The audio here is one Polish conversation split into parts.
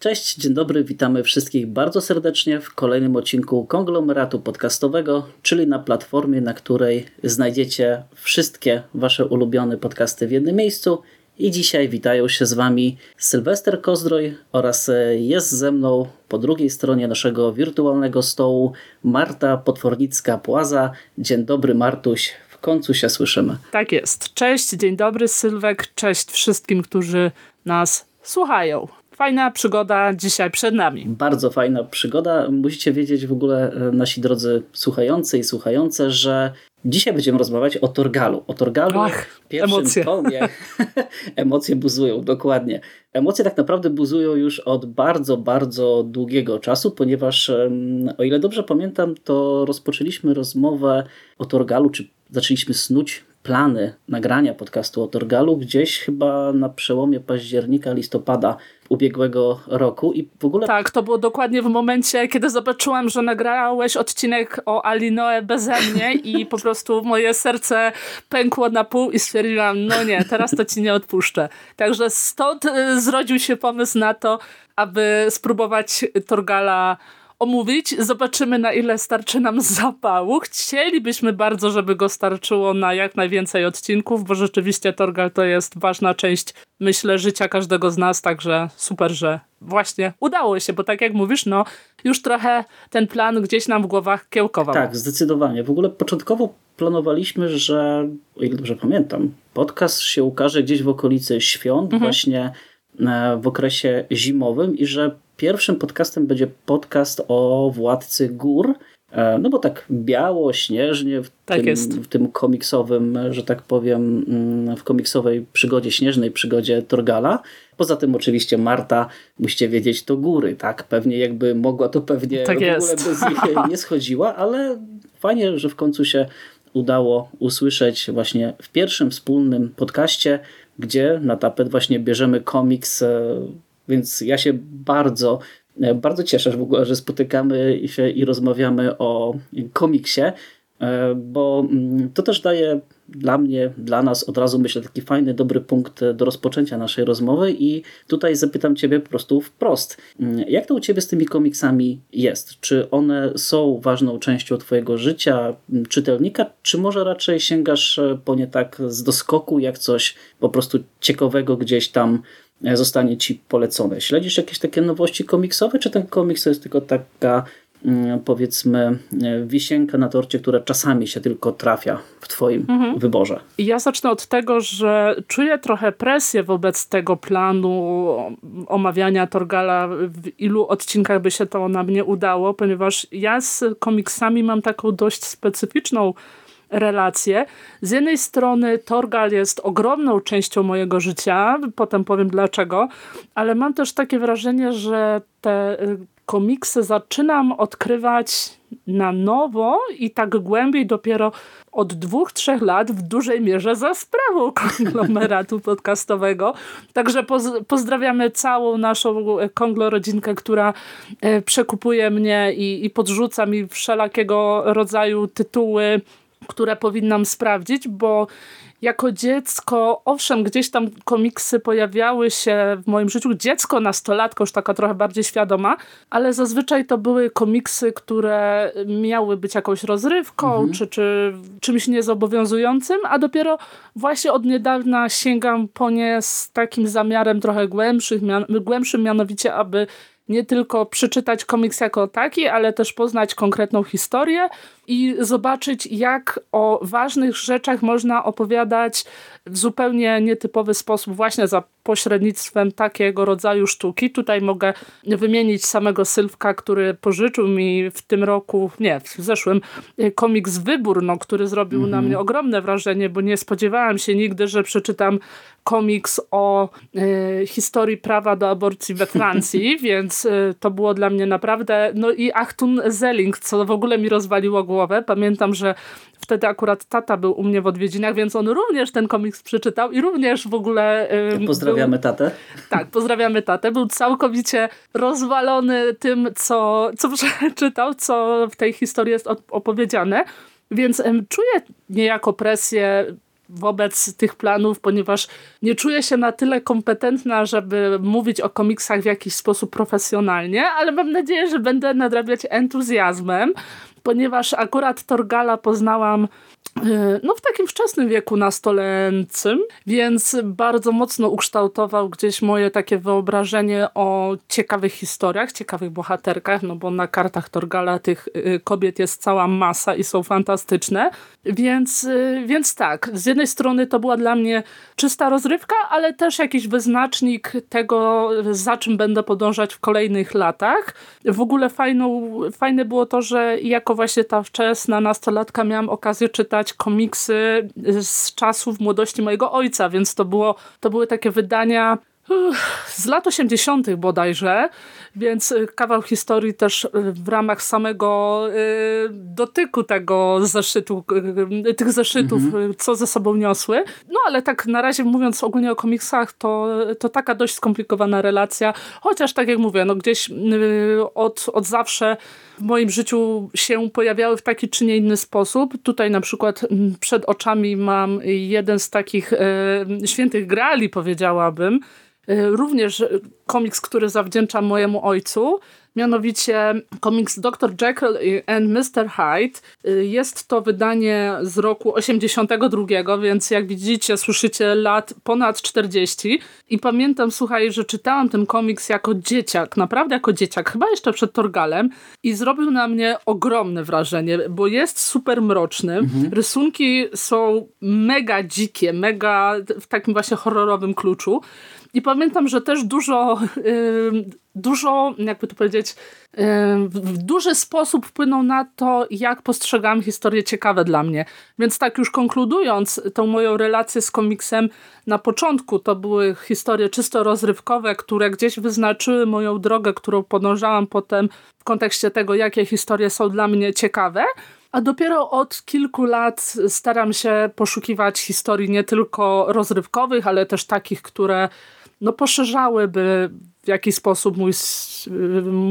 Cześć, dzień dobry, witamy wszystkich bardzo serdecznie w kolejnym odcinku konglomeratu podcastowego, czyli na platformie, na której znajdziecie wszystkie wasze ulubione podcasty w jednym miejscu. I dzisiaj witają się z wami Sylwester Kozdroj oraz jest ze mną po drugiej stronie naszego wirtualnego stołu Marta Potwornicka-Płaza. Dzień dobry Martuś, w końcu się słyszymy. Tak jest. Cześć, dzień dobry Sylwek, cześć wszystkim, którzy nas słuchają fajna przygoda dzisiaj przed nami. Bardzo fajna przygoda. Musicie wiedzieć w ogóle, e, nasi drodzy słuchający i słuchające, że dzisiaj będziemy rozmawiać o Torgalu. O Torgalu Ach, w pierwszym emocje. tomie. emocje buzują, dokładnie. Emocje tak naprawdę buzują już od bardzo, bardzo długiego czasu, ponieważ o ile dobrze pamiętam, to rozpoczęliśmy rozmowę o Torgalu, czy zaczęliśmy snuć plany nagrania podcastu o Torgalu gdzieś chyba na przełomie października, listopada ubiegłego roku i w ogóle... Tak, to było dokładnie w momencie, kiedy zobaczyłam, że nagrałeś odcinek o Alinoe beze mnie i po prostu moje serce pękło na pół i stwierdziłam, no nie, teraz to ci nie odpuszczę. Także stąd y, zrodził się pomysł na to, aby spróbować Torgala omówić. Zobaczymy, na ile starczy nam zapału. Chcielibyśmy bardzo, żeby go starczyło na jak najwięcej odcinków, bo rzeczywiście Torgal to jest ważna część, myślę, życia każdego z nas, także super, że właśnie udało się, bo tak jak mówisz, no już trochę ten plan gdzieś nam w głowach kiełkował. Tak, zdecydowanie. W ogóle początkowo planowaliśmy, że, o ile dobrze pamiętam, podcast się ukaże gdzieś w okolicy świąt, mhm. właśnie e, w okresie zimowym i że Pierwszym podcastem będzie podcast o Władcy Gór, e, no bo tak biało, śnieżnie w, tak tym, w tym komiksowym, że tak powiem, mm, w komiksowej przygodzie, śnieżnej przygodzie Torgala. Poza tym oczywiście Marta, musicie wiedzieć, to góry, tak? Pewnie jakby mogła, to pewnie tak w ogóle bez nich nie schodziła, ale fajnie, że w końcu się udało usłyszeć właśnie w pierwszym wspólnym podcaście, gdzie na tapet właśnie bierzemy komiks e, więc ja się bardzo, e, bardzo cieszę w ogóle, że spotykamy się i rozmawiamy o komiksie, e, bo mm, to też daje dla mnie, dla nas od razu myślę taki fajny, dobry punkt do rozpoczęcia naszej rozmowy i tutaj zapytam Ciebie po prostu wprost. Mm, jak to u Ciebie z tymi komiksami jest? Czy one są ważną częścią Twojego życia, mm, czytelnika, czy może raczej sięgasz e, po nie tak z doskoku, jak coś po prostu ciekawego gdzieś tam zostanie ci polecone. Śledzisz jakieś takie nowości komiksowe, czy ten komiks to jest tylko taka mm, powiedzmy e, wisienka na torcie, która czasami się tylko trafia w twoim mhm. wyborze? Ja zacznę od tego, że czuję trochę presję wobec tego planu omawiania Torgala, w ilu odcinkach by się to na mnie udało, ponieważ ja z komiksami mam taką dość specyficzną relacje. Z jednej strony Torgal jest ogromną częścią mojego życia, potem powiem dlaczego, ale mam też takie wrażenie, że te y, komiksy zaczynam odkrywać na nowo i tak głębiej dopiero od dwóch, trzech lat w dużej mierze za sprawą konglomeratu podcastowego. Także poz pozdrawiamy całą naszą e, konglorodzinkę, która e, przekupuje mnie i, i podrzuca mi wszelakiego rodzaju tytuły które powinnam sprawdzić, bo jako dziecko, owszem, gdzieś tam komiksy pojawiały się w moim życiu. Dziecko, nastolatka, już taka trochę bardziej świadoma, ale zazwyczaj to były komiksy, które miały być jakąś rozrywką, mhm. czy, czy czymś niezobowiązującym, a dopiero właśnie od niedawna sięgam po nie z takim zamiarem trochę głębszym, mian głębszym, mianowicie, aby nie tylko przeczytać komiks jako taki, ale też poznać konkretną historię i zobaczyć, jak o ważnych rzeczach można opowiadać w zupełnie nietypowy sposób, właśnie za pośrednictwem takiego rodzaju sztuki. Tutaj mogę wymienić samego Sylwka, który pożyczył mi w tym roku, nie, w zeszłym, komiks Wybór, no, który zrobił mm -hmm. na mhm. mnie ogromne wrażenie, bo nie spodziewałam się nigdy, że przeczytam komiks o y, historii prawa do aborcji we Francji, więc y, to było dla mnie naprawdę, no i Achtung Zelling, co w ogóle mi rozwaliło głowę. Pamiętam, że wtedy akurat tata był u mnie w odwiedzinach, więc on również ten komiks przeczytał i również w ogóle... Pozdrawiamy był, tatę. Tak, pozdrawiamy tatę. Był całkowicie rozwalony tym, co, co przeczytał, co w tej historii jest opowiedziane. Więc czuję niejako presję wobec tych planów, ponieważ nie czuję się na tyle kompetentna, żeby mówić o komiksach w jakiś sposób profesjonalnie, ale mam nadzieję, że będę nadrabiać entuzjazmem, ponieważ akurat Torgala poznałam no w takim wczesnym wieku nastoleńcym, więc bardzo mocno ukształtował gdzieś moje takie wyobrażenie o ciekawych historiach, ciekawych bohaterkach, no bo na kartach Torgala tych y, kobiet jest cała masa i są fantastyczne, więc, y, więc tak, z jednej strony to była dla mnie czysta rozrywka, ale też jakiś wyznacznik tego, za czym będę podążać w kolejnych latach. W ogóle fajną, fajne było to, że jako właśnie ta wczesna nastolatka miałam okazję czytać czytać komiksy z czasów młodości mojego ojca, więc to, było, to były takie wydania z lat 80. bodajże, więc y, kawał historii też y, w ramach samego y, dotyku tego zeszytu, tych zeszytów, mhm. co ze sobą niosły. No ale tak na razie mówiąc ogólnie o komiksach, to, to taka dość skomplikowana relacja, chociaż tak jak mówię, no gdzieś od, od zawsze w moim życiu się pojawiały w taki czy nie inny sposób. Tutaj na przykład przed oczami mam jeden z takich świętych grali, powiedziałabym, E, również komiks, który zawdzięczam mojemu ojcu, mianowicie komiks Dr. Jekyll and Mr. Hyde. E, jest to wydanie z roku 82, więc jak widzicie, słyszycie lat ponad 40 i pamiętam, słuchaj, że czytałam ten komiks jako dzieciak, naprawdę jako dzieciak, chyba jeszcze przed Torgalem i zrobił na mnie ogromne wrażenie, bo jest super mroczny. Mhm. Rysunki są mega dzikie, mega w takim właśnie horrorowym kluczu. I pamiętam, że też dużo, dużo, jakby to powiedzieć, w duży sposób wpłynął na to, jak postrzegam historie ciekawe dla mnie. Więc tak już konkludując tą moją relację z komiksem, na początku to były historie czysto rozrywkowe, które gdzieś wyznaczyły moją drogę, którą podążałam potem w kontekście tego, jakie historie są dla mnie ciekawe. A dopiero od kilku lat staram się poszukiwać historii nie tylko rozrywkowych, ale też takich, które no poszerzałyby w jakiś sposób mój,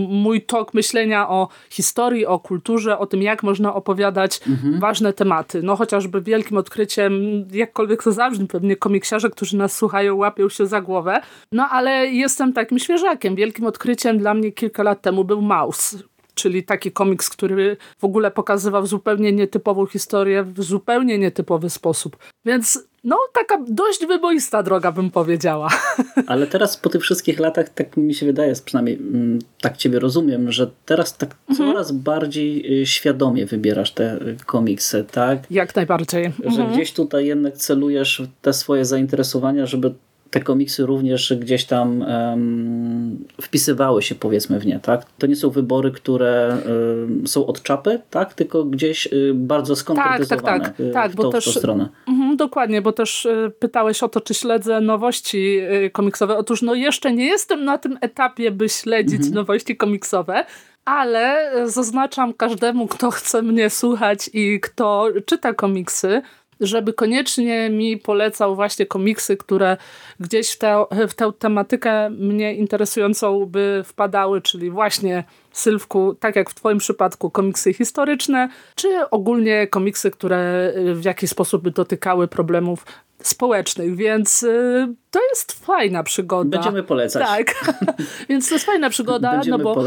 mój tok myślenia o historii, o kulturze, o tym, jak można opowiadać mhm. ważne tematy. No chociażby wielkim odkryciem, jakkolwiek to zabrzmi, pewnie komiksiarze, którzy nas słuchają, łapią się za głowę. No ale jestem takim świeżakiem. Wielkim odkryciem dla mnie kilka lat temu był Maus czyli taki komiks, który w ogóle pokazywał zupełnie nietypową historię w zupełnie nietypowy sposób. Więc no, taka dość wyboista droga, bym powiedziała. Ale teraz po tych wszystkich latach, tak mi się wydaje, przynajmniej mm, tak ciebie rozumiem, że teraz tak mhm. coraz bardziej y, świadomie wybierasz te komiksy, tak? Jak najbardziej. Że mhm. gdzieś tutaj jednak celujesz te swoje zainteresowania, żeby te komiksy również gdzieś tam um, wpisywały się powiedzmy w nie, tak? To nie są wybory, które um, są od czapy, tak? Tylko gdzieś y, bardzo skonkretyzowane tak, tak, tak, tak, w, tą, bo też, w tą stronę. Mm, dokładnie, bo też y, pytałeś o to, czy śledzę nowości y, komiksowe. Otóż no jeszcze nie jestem na tym etapie, by śledzić mhm. nowości komiksowe, ale zaznaczam każdemu, kto chce mnie słuchać i kto czyta komiksy, żeby koniecznie mi polecał właśnie komiksy, które gdzieś w, te, w tę tematykę mnie interesującą by wpadały, czyli właśnie Sylwku, tak jak w twoim przypadku komiksy historyczne, czy ogólnie komiksy, które w jakiś sposób by dotykały problemów społecznych, więc y, to jest fajna przygoda. Będziemy polecać. Tak, więc to jest fajna przygoda, no bo,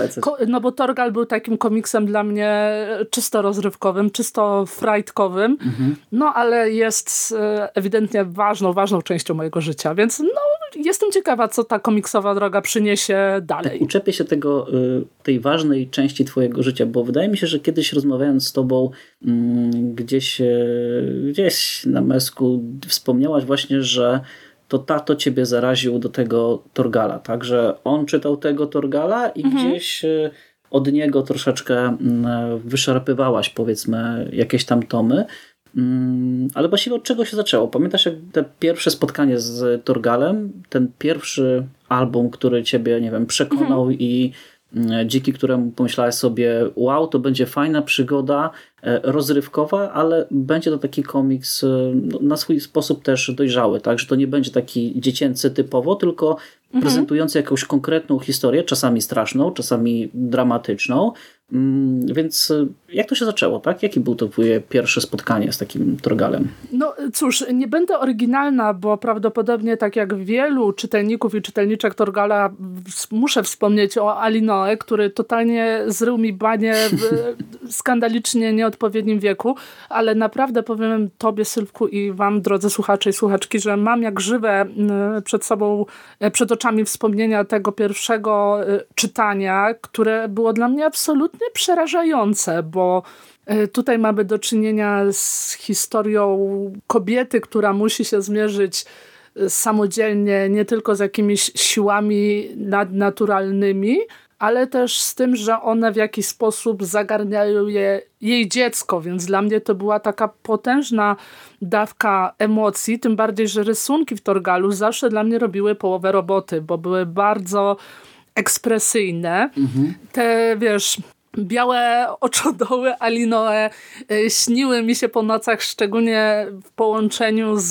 no bo Torgal był takim komiksem dla mnie czysto rozrywkowym, czysto frajtkowym, mhm. no ale jest y, ewidentnie ważną, ważną częścią mojego życia, więc no jestem ciekawa, co ta komiksowa droga przyniesie dalej. Tak, uczepię się tego, y, tej ważnej części twojego życia, bo wydaje mi się, że kiedyś rozmawiając z tobą mm, gdzieś, gdzieś na mesku wspomniałaś właśnie, że to tato ciebie zaraził do tego Torgala, tak? Że on czytał tego Torgala i mhm. gdzieś e, od niego troszeczkę mm, wyszarpywałaś powiedzmy jakieś tam tomy. Mm, ale właściwie od czego się zaczęło? Pamiętasz jak te pierwsze spotkanie z Torgalem, ten pierwszy album, który ciebie, nie wiem, przekonał mhm. i mm, dziki, któremu pomyślałeś sobie, wow, to będzie fajna przygoda, rozrywkowa, ale będzie to taki komiks no, na swój sposób też dojrzały, tak, że to nie będzie taki dziecięcy typowo, tylko mhm. prezentujący jakąś konkretną historię, czasami straszną, czasami dramatyczną, Mm, więc y, jak to się zaczęło, tak? Jakie było to twoje pierwsze spotkanie z takim Torgalem? No cóż, nie będę oryginalna, bo prawdopodobnie tak jak wielu czytelników i czytelniczek Torgala muszę wspomnieć o Alinoe, który totalnie zrył mi banie skandalicznie nieodpowiednim wieku, ale naprawdę powiem tobie Sylwku i wam drodzy słuchacze i słuchaczki, że mam jak żywe y, przed sobą, y, przed oczami wspomnienia tego pierwszego czytania, które było dla mnie absolutnie przerażające, bo Tutaj mamy do czynienia z historią kobiety, która musi się zmierzyć samodzielnie nie tylko z jakimiś siłami nadnaturalnymi, ale też z tym, że one w jakiś sposób zagarniają je, jej dziecko, więc dla mnie to była taka potężna dawka emocji, tym bardziej, że rysunki w Torgalu zawsze dla mnie robiły połowę roboty, bo były bardzo ekspresyjne. Mhm. Te, wiesz, białe oczodoły Alinoe e, śniły mi się po nocach, szczególnie w połączeniu z,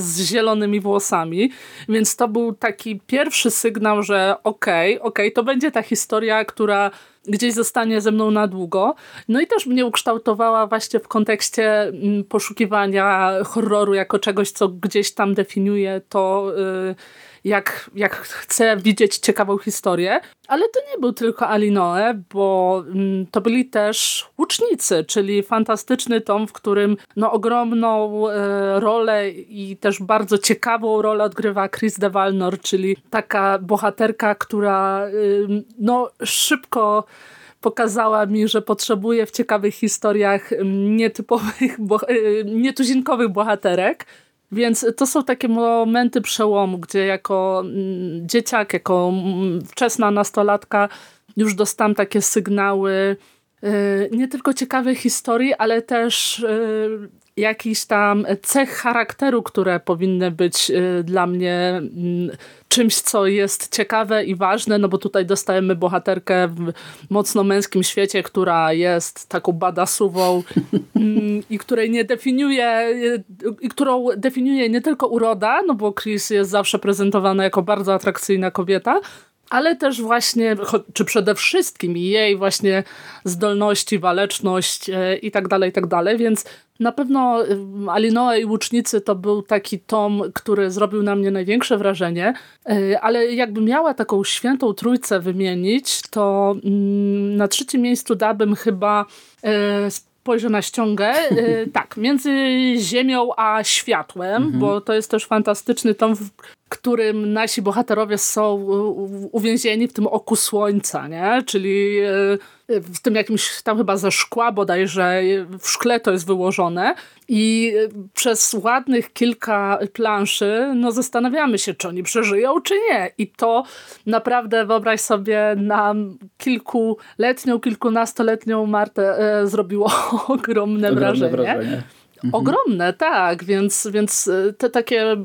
z zielonymi włosami, więc to był taki pierwszy sygnał, że okej, okay, okej, okay, to będzie ta historia, która gdzieś zostanie ze mną na długo. No i też mnie ukształtowała właśnie w kontekście mm, poszukiwania horroru jako czegoś, co gdzieś tam definiuje to... Jak, jak chcę widzieć ciekawą historię. Ale to nie był tylko Alinoe, bo mm, to byli też Łucznicy, czyli fantastyczny tom, w którym no, ogromną e, rolę i też bardzo ciekawą rolę odgrywa Chris de Valnor, czyli taka bohaterka, która y, no, szybko pokazała mi, że potrzebuję w ciekawych historiach nietypowych, bo, y, nietuzinkowych bohaterek. Więc to są takie momenty przełomu, gdzie jako mm, dzieciak, jako mm, wczesna nastolatka już dostałam takie sygnały y, nie tylko ciekawych historii, ale też y, jakiś tam cech charakteru, które powinny być y, dla mnie mm, czymś, co jest ciekawe i ważne, no bo tutaj dostajemy bohaterkę w mocno męskim świecie, która jest taką badasową mm, i której nie definiuje, i którą definiuje nie tylko uroda, no bo Chris jest zawsze prezentowana jako bardzo atrakcyjna kobieta, ale też właśnie, czy przede wszystkim jej właśnie zdolności, waleczność e, i tak dalej, i tak dalej, więc na pewno y, Alinoa i Łucznicy to był taki tom, który zrobił na mnie największe wrażenie, y, ale jakby miała taką świętą trójcę wymienić, to mm, na trzecim miejscu dałbym chyba y, spojrzę na ściągę. tak, między Ziemią a Światłem, mhm. bo to jest też fantastyczny tom, którym nasi bohaterowie są uwięzieni w tym oku słońca, nie? Czyli w tym jakimś tam chyba ze szkła bodajże w szkle to jest wyłożone i przez ładnych kilka planszy no zastanawiamy się, czy oni przeżyją, czy nie. I to naprawdę wyobraź sobie na kilkuletnią, kilkunastoletnią Martę e, zrobiło ogromne, ogromne wrażenie. wrażenie. Mhm. Ogromne, tak, więc, więc e, te takie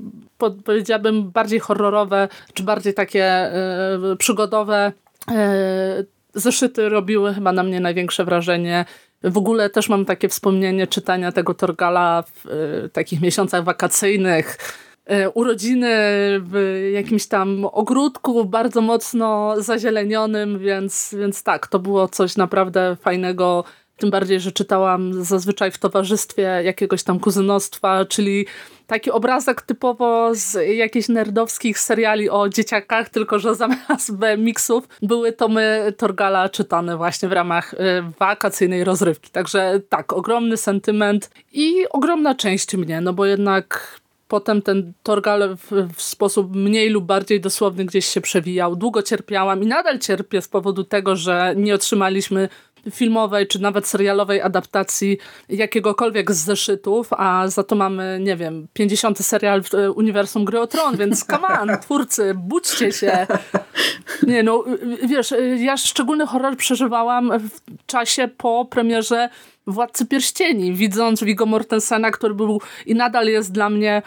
powiedziałabym bardziej horrorowe, czy bardziej takie e, przygodowe e, zeszyty robiły chyba na mnie największe wrażenie. W ogóle też mam takie wspomnienie czytania tego Torgala w y, takich miesiącach wakacyjnych. Y, urodziny w jakimś tam ogródku bardzo mocno zazielenionym, więc, więc tak, to było coś naprawdę fajnego tym bardziej, że czytałam zazwyczaj w towarzystwie jakiegoś tam kuzynostwa, czyli taki obrazek typowo z jakichś nerdowskich seriali o dzieciakach, tylko że zamiast miksów były tomy Torgala czytane właśnie w ramach y, wakacyjnej rozrywki. Także tak, ogromny sentyment i ogromna część mnie, no bo jednak potem ten Torgal w, w, sposób mniej lub bardziej dosłowny gdzieś się przewijał. Długo cierpiałam i nadal cierpię z powodu tego, że nie otrzymaliśmy filmowej czy nawet serialowej adaptacji jakiegokolwiek z zeszytów, a za to mamy, nie wiem, 50 serial w e, uniwersum Gry o Tron, więc come on, twórcy, budźcie się. Nie no, wiesz, ja szczególny horror przeżywałam w czasie po premierze Władcy Pierścieni, widząc Viggo Mortensena, który był i nadal jest dla mnie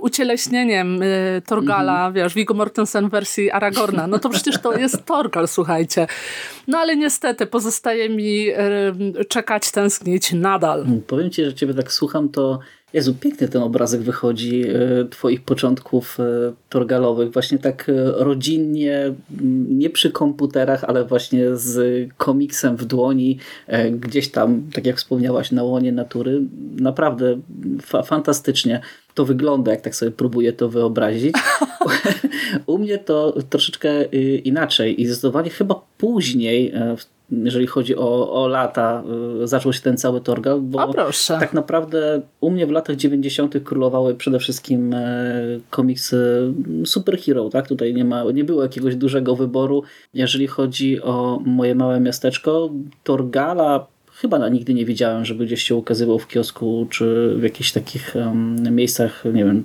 ucieleśnieniem e, Torgala, mm -hmm. wiesz, Viggo Mortensen w wersji Aragorna. No to przecież to jest Torgal, słuchajcie. No ale niestety pozostaje mi czekać, tęsknić nadal. Powiem ci, że ciebie tak słucham, to Jezu, piękny ten obrazek wychodzi e, twoich początków e, torgalowych. Właśnie tak e, rodzinnie, nie przy komputerach, ale właśnie z komiksem w dłoni, gdzieś tam, tak jak wspomniałaś, na łonie natury. Naprawdę fa fantastycznie to wygląda, jak tak sobie próbuję to wyobrazić. U mnie to troszeczkę inaczej i zdecydowanie chyba później w jeżeli chodzi o, o lata, y, zaczął się ten cały torgal, bo tak naprawdę u mnie w latach 90. królowały przede wszystkim e, komiksy superhero, tak? Tutaj nie, ma, nie było jakiegoś dużego wyboru. Jeżeli chodzi o moje małe miasteczko, Torgala chyba nigdy nie widziałem, żeby gdzieś się ukazywał w kiosku, czy w jakichś takich um, miejscach, nie wiem,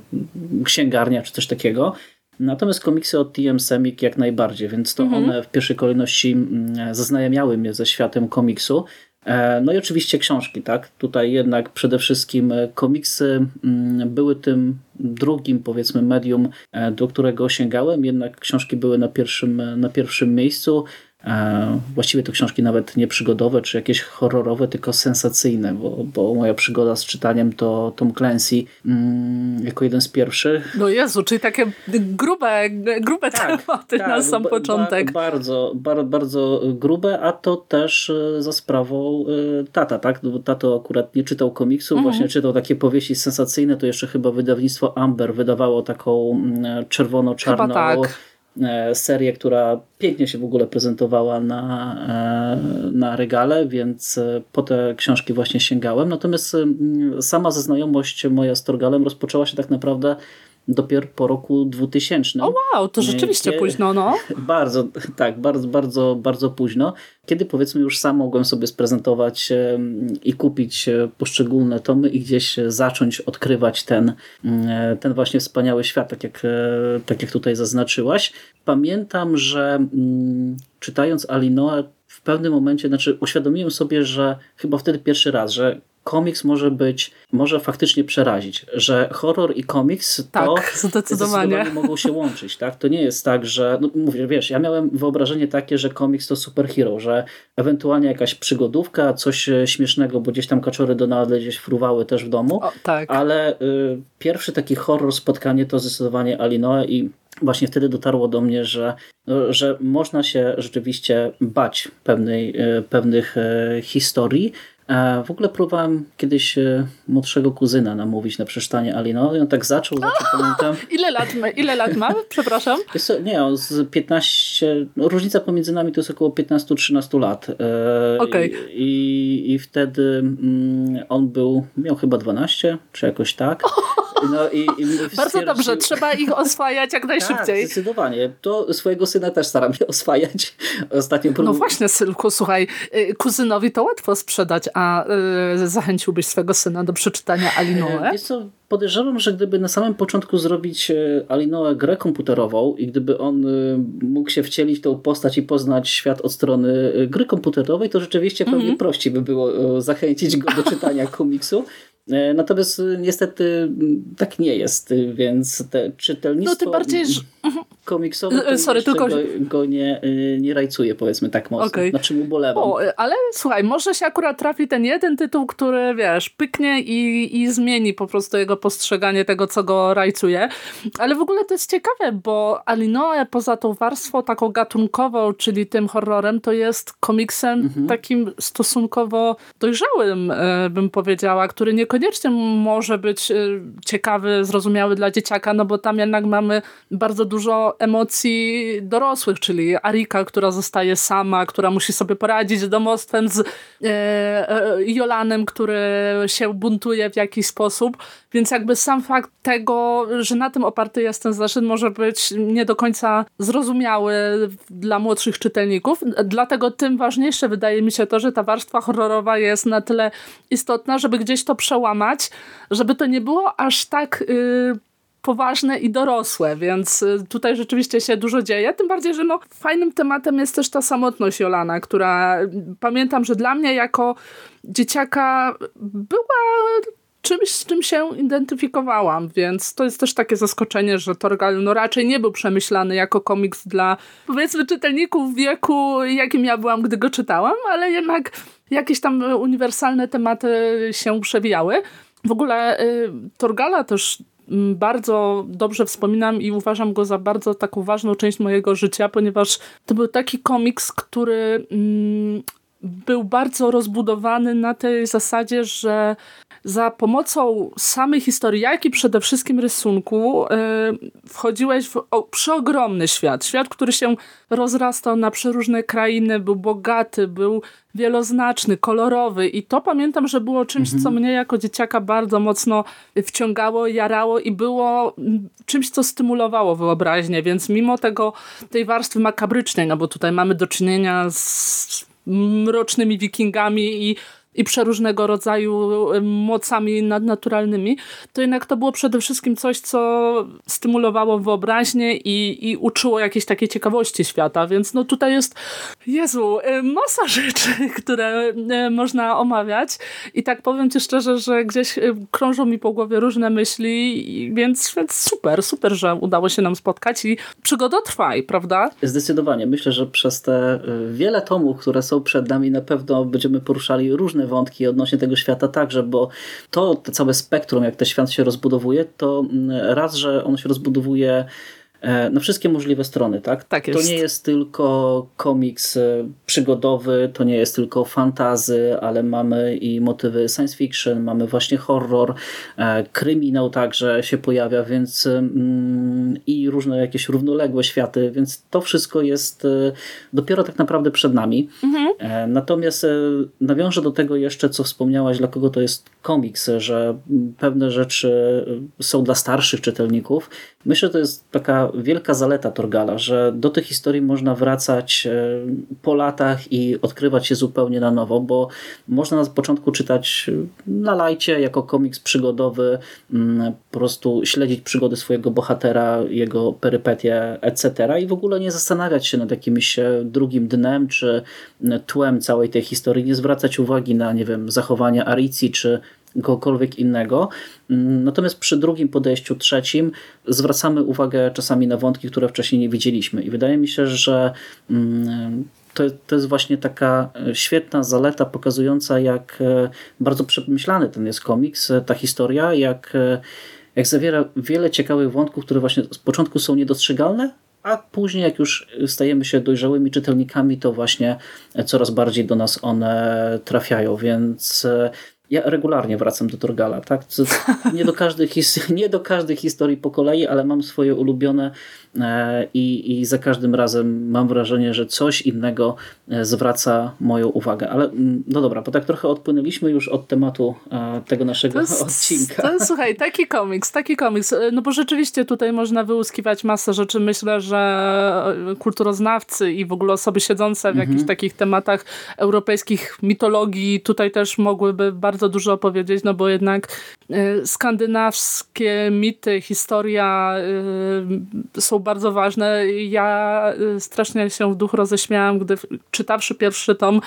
księgarnia, czy coś takiego. Natomiast komiksy od TM Semik jak najbardziej, więc to mhm. one w pierwszej kolejności mm, zaznajamiały mnie ze światem komiksu. E, no i oczywiście książki, tak? Tutaj jednak przede wszystkim e, komiksy mm, były tym drugim, powiedzmy, medium, e, do którego sięgałem, jednak książki były na pierwszym, na pierwszym miejscu. E, właściwie to książki nawet nie przygodowe czy jakieś horrorowe, tylko sensacyjne, bo, bo moja przygoda z czytaniem to Tom Clancy mm, jako jeden z pierwszych. No Jezu, czyli takie grube, grube tak, tematy tak, na sam początek. Ba, bardzo, bar, bardzo grube, a to też e, za sprawą e, tata, tak? Bo tato akurat nie czytał komiksów, mhm. właśnie czytał takie powieści sensacyjne, to jeszcze chyba wydawnictwo Amber wydawało taką mm, czerwono-czarną tak serię, która pięknie się w ogóle prezentowała na, e, na regale, więc e, po te książki właśnie sięgałem. Natomiast sama zaznajomość moja z Torgalem rozpoczęła się tak naprawdę dopiero po roku 2000. O wow, to rzeczywiście późno, no. Bardzo, tak, bardzo, bardzo, bardzo późno. Kiedy powiedzmy już sam mogłem sobie sprezentować i kupić e, poszczególne tomy i gdzieś zacząć odkrywać ten, mm, ten właśnie wspaniały świat, tak jak, e, tak jak tutaj zaznaczyłaś. Pamiętam, że mm, czytając Alinoa w pewnym momencie, znaczy uświadomiłem sobie, że chyba wtedy pierwszy raz, że komiks może być, może faktycznie przerazić, że horror i komiks tak, to zdecydowanie. zdecydowanie mogą się łączyć. Tak? To nie jest tak, że, no mówię, wiesz, ja miałem wyobrażenie takie, że komiks to superhero, że ewentualnie jakaś przygodówka, coś e, śmiesznego, bo gdzieś tam kaczory Donaldy gdzieś fruwały też w domu, o, tak. ale y, pierwszy taki horror spotkanie to zdecydowanie Alinoe i właśnie wtedy dotarło do mnie, że, no, że można się rzeczywiście bać pewnej, e, pewnych historii, w ogóle próbowałem kiedyś e, młodszego kuzyna namówić na przeczytanie Alino i on tak zaczął, zaczął pamiętam. Ile lat, ma, ile lat ma? Przepraszam. Co, nie, on z 15, no, różnica pomiędzy nami to jest około 15-13 lat. E, okay. I, I wtedy mm, on był, miał chyba 12, czy jakoś tak. No i, i Bardzo dobrze, trzeba ich oswajać jak najszybciej. Tak, zdecydowanie. To swojego syna też staram się oswajać. Ostatnio No właśnie, Sylku, słuchaj, y, kuzynowi to łatwo sprzedać, a y, zachęciłbyś swego syna do przeczytania Alinoe? Wiesz co, podejrzewam, że gdyby na samym początku zrobić e, Alinoe grę komputerową i gdyby on e, mógł się wcielić w tą postać i poznać świat od strony e, gry komputerowej, to rzeczywiście pewnie mm -hmm. prościej by było zachęcić go do czytania komiksu. E, natomiast y, niestety mm, tak nie jest, y, więc te czytelnictwo no, bardziej, że... Mhm. komiksowe Sorry, tylko... go, go nie, y, nie rajcuje, powiedzmy tak mocno. Okay. Na czym ubolewam. O, ale słuchaj, może się akurat trafi ten jeden tytuł, który wiesz, pyknie i, i zmieni po prostu jego postrzeganie tego, co go rajcuje. Ale w ogóle to jest ciekawe, bo Alinoe poza tą warstwą taką gatunkową, czyli tym horrorem, to jest komiksem mhm. takim stosunkowo dojrzałym, e, bym powiedziała, który nie niekoniecznie może być y, ciekawy, zrozumiały dla dzieciaka, no bo tam jednak mamy bardzo dużo emocji dorosłych, czyli Arika, która zostaje sama, która musi sobie poradzić z domostwem, z e, e, Jolanem, który się buntuje w jakiś sposób, więc jakby sam fakt tego, że na tym oparty jest ten zeszyt może być nie do końca zrozumiały dla młodszych czytelników, dlatego tym ważniejsze wydaje mi się to, że ta warstwa horrorowa jest na tyle istotna, żeby gdzieś to przełożyć przełamać, żeby to nie było aż tak y, poważne i dorosłe, więc y, tutaj rzeczywiście się dużo dzieje, tym bardziej, że no, fajnym tematem jest też ta samotność Jolana, która pamiętam, że dla mnie jako dzieciaka była czymś, z czym się identyfikowałam, więc to jest też takie zaskoczenie, że Torgal no raczej nie był przemyślany jako komiks dla powiedzmy czytelników wieku, jakim ja byłam, gdy go czytałam, ale jednak jakieś tam uniwersalne tematy się przewijały. W ogóle y, Torgala też mm, bardzo dobrze wspominam i uważam go za bardzo taką ważną część mojego życia, ponieważ to był taki komiks, który mm, był bardzo rozbudowany na tej zasadzie, że za pomocą samej historii, jak i przede wszystkim rysunku, yy, wchodziłeś w o, przeogromny świat. Świat, który się rozrastał na przeróżne krainy, był bogaty, był wieloznaczny, kolorowy i to pamiętam, że było czymś, mhm. co mnie jako dzieciaka bardzo mocno wciągało, jarało i było czymś, co stymulowało wyobraźnię, więc mimo tego, tej warstwy makabrycznej, no bo tutaj mamy do czynienia z mrocznymi wikingami i i przeróżnego rodzaju mocami nadnaturalnymi, to jednak to było przede wszystkim coś, co stymulowało wyobraźnię i, i uczyło jakiejś takiej ciekawości świata, więc no tutaj jest, Jezu, masa rzeczy, które można omawiać i tak powiem Ci szczerze, że gdzieś krążą mi po głowie różne myśli, więc, więc super, super, że udało się nam spotkać i przygoda trwaj, prawda? Zdecydowanie. Myślę, że przez te wiele tomów, które są przed nami, na pewno będziemy poruszali różne różne wątki odnośnie tego świata także, bo to, to całe spektrum, jak ten świat się rozbudowuje, to mm, raz, że on się rozbudowuje na wszystkie możliwe strony, tak? tak jest. To nie jest tylko komiks e, przygodowy, to nie jest tylko fantazy, ale mamy i motywy science fiction, mamy właśnie horror, e, kryminał także się pojawia, więc mm, i różne jakieś równoległe światy, więc to wszystko jest dopiero tak naprawdę przed nami. Mhm. Natomiast nawiążę do tego jeszcze, co wspomniałaś, dla kogo to jest komiks, że pewne rzeczy są dla starszych czytelników. Myślę, że to jest taka wielka zaleta Torgala, że do tych historii można wracać e, po latach i odkrywać je zupełnie na nowo, bo można na początku czytać na lajcie jako komiks przygodowy, mm, po prostu śledzić przygody swojego bohatera, jego perypetie, etc. i w ogóle nie zastanawiać się nad jakimś e, drugim dnem czy tłem całej tej historii, nie zwracać uwagi na, nie wiem, zachowania Aricji czy kogokolwiek innego. Mm, natomiast przy drugim podejściu, trzecim, zwracamy uwagę czasami na wątki, które wcześniej nie widzieliśmy. I wydaje mi się, że mm, to, to jest właśnie taka e, świetna zaleta pokazująca, jak e, bardzo przemyślany ten jest komiks, e, ta historia, jak, jak zawiera wiele ciekawych wątków, które właśnie z początku są niedostrzegalne, a później jak już stajemy się dojrzałymi czytelnikami, to właśnie coraz bardziej do nas one trafiają, więc ja regularnie wracam do Torgala. Tak? Nie, do każdej nie do każdej historii po kolei, ale mam swoje ulubione i, i za każdym razem mam wrażenie, że coś innego e, zwraca moją uwagę. Ale mm, no dobra, bo tak trochę odpłynęliśmy już od tematu e, tego naszego to jest, odcinka. To słuchaj, taki komiks, taki komiks. No bo rzeczywiście tutaj można wyłuskiwać masę rzeczy. Myślę, że kulturoznawcy i w ogóle osoby siedzące w mhm. jakichś takich tematach europejskich mitologii tutaj też mogłyby bardzo dużo opowiedzieć, no bo jednak skandynawskie mity, historia są bardzo ważne. Ja y, strasznie się w duch roześmiałam, gdy czytawszy pierwszy tom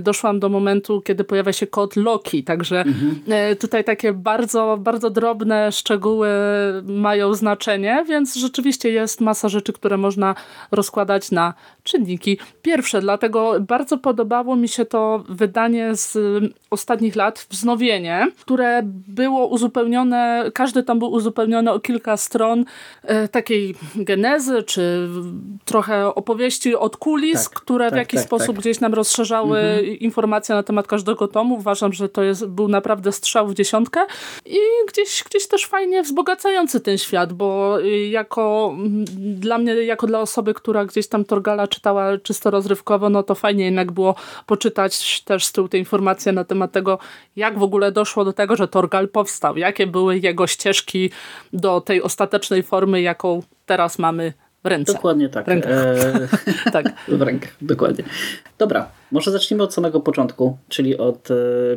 doszłam do momentu, kiedy pojawia się kot Loki, także mhm. tutaj takie bardzo, bardzo drobne szczegóły mają znaczenie, więc rzeczywiście jest masa rzeczy, które można rozkładać na czynniki pierwsze, dlatego bardzo podobało mi się to wydanie z ostatnich lat, wznowienie, które było uzupełnione, każdy tam był uzupełniony o kilka stron takiej genezy, czy trochę opowieści od kulis, tak, które tak, w jakiś tak, sposób tak. gdzieś nam rozszerzały mhm. informacje na temat każdego tomu. Uważam, że to jest, był naprawdę strzał w dziesiątkę i gdzieś, gdzieś też fajnie wzbogacający ten świat, bo jako dla mnie, jako dla osoby, która gdzieś tam Torgala czytała czysto rozrywkowo, no to fajnie jednak było poczytać też z tyłu te informacje na temat tego, jak w ogóle doszło do tego, że Torgal powstał, jakie były jego ścieżki do tej ostatecznej formy, jaką teraz mamy w ręce. Dokładnie tak. E... tak. w rękach, dokładnie. Dobra, może zacznijmy od samego początku, czyli od e,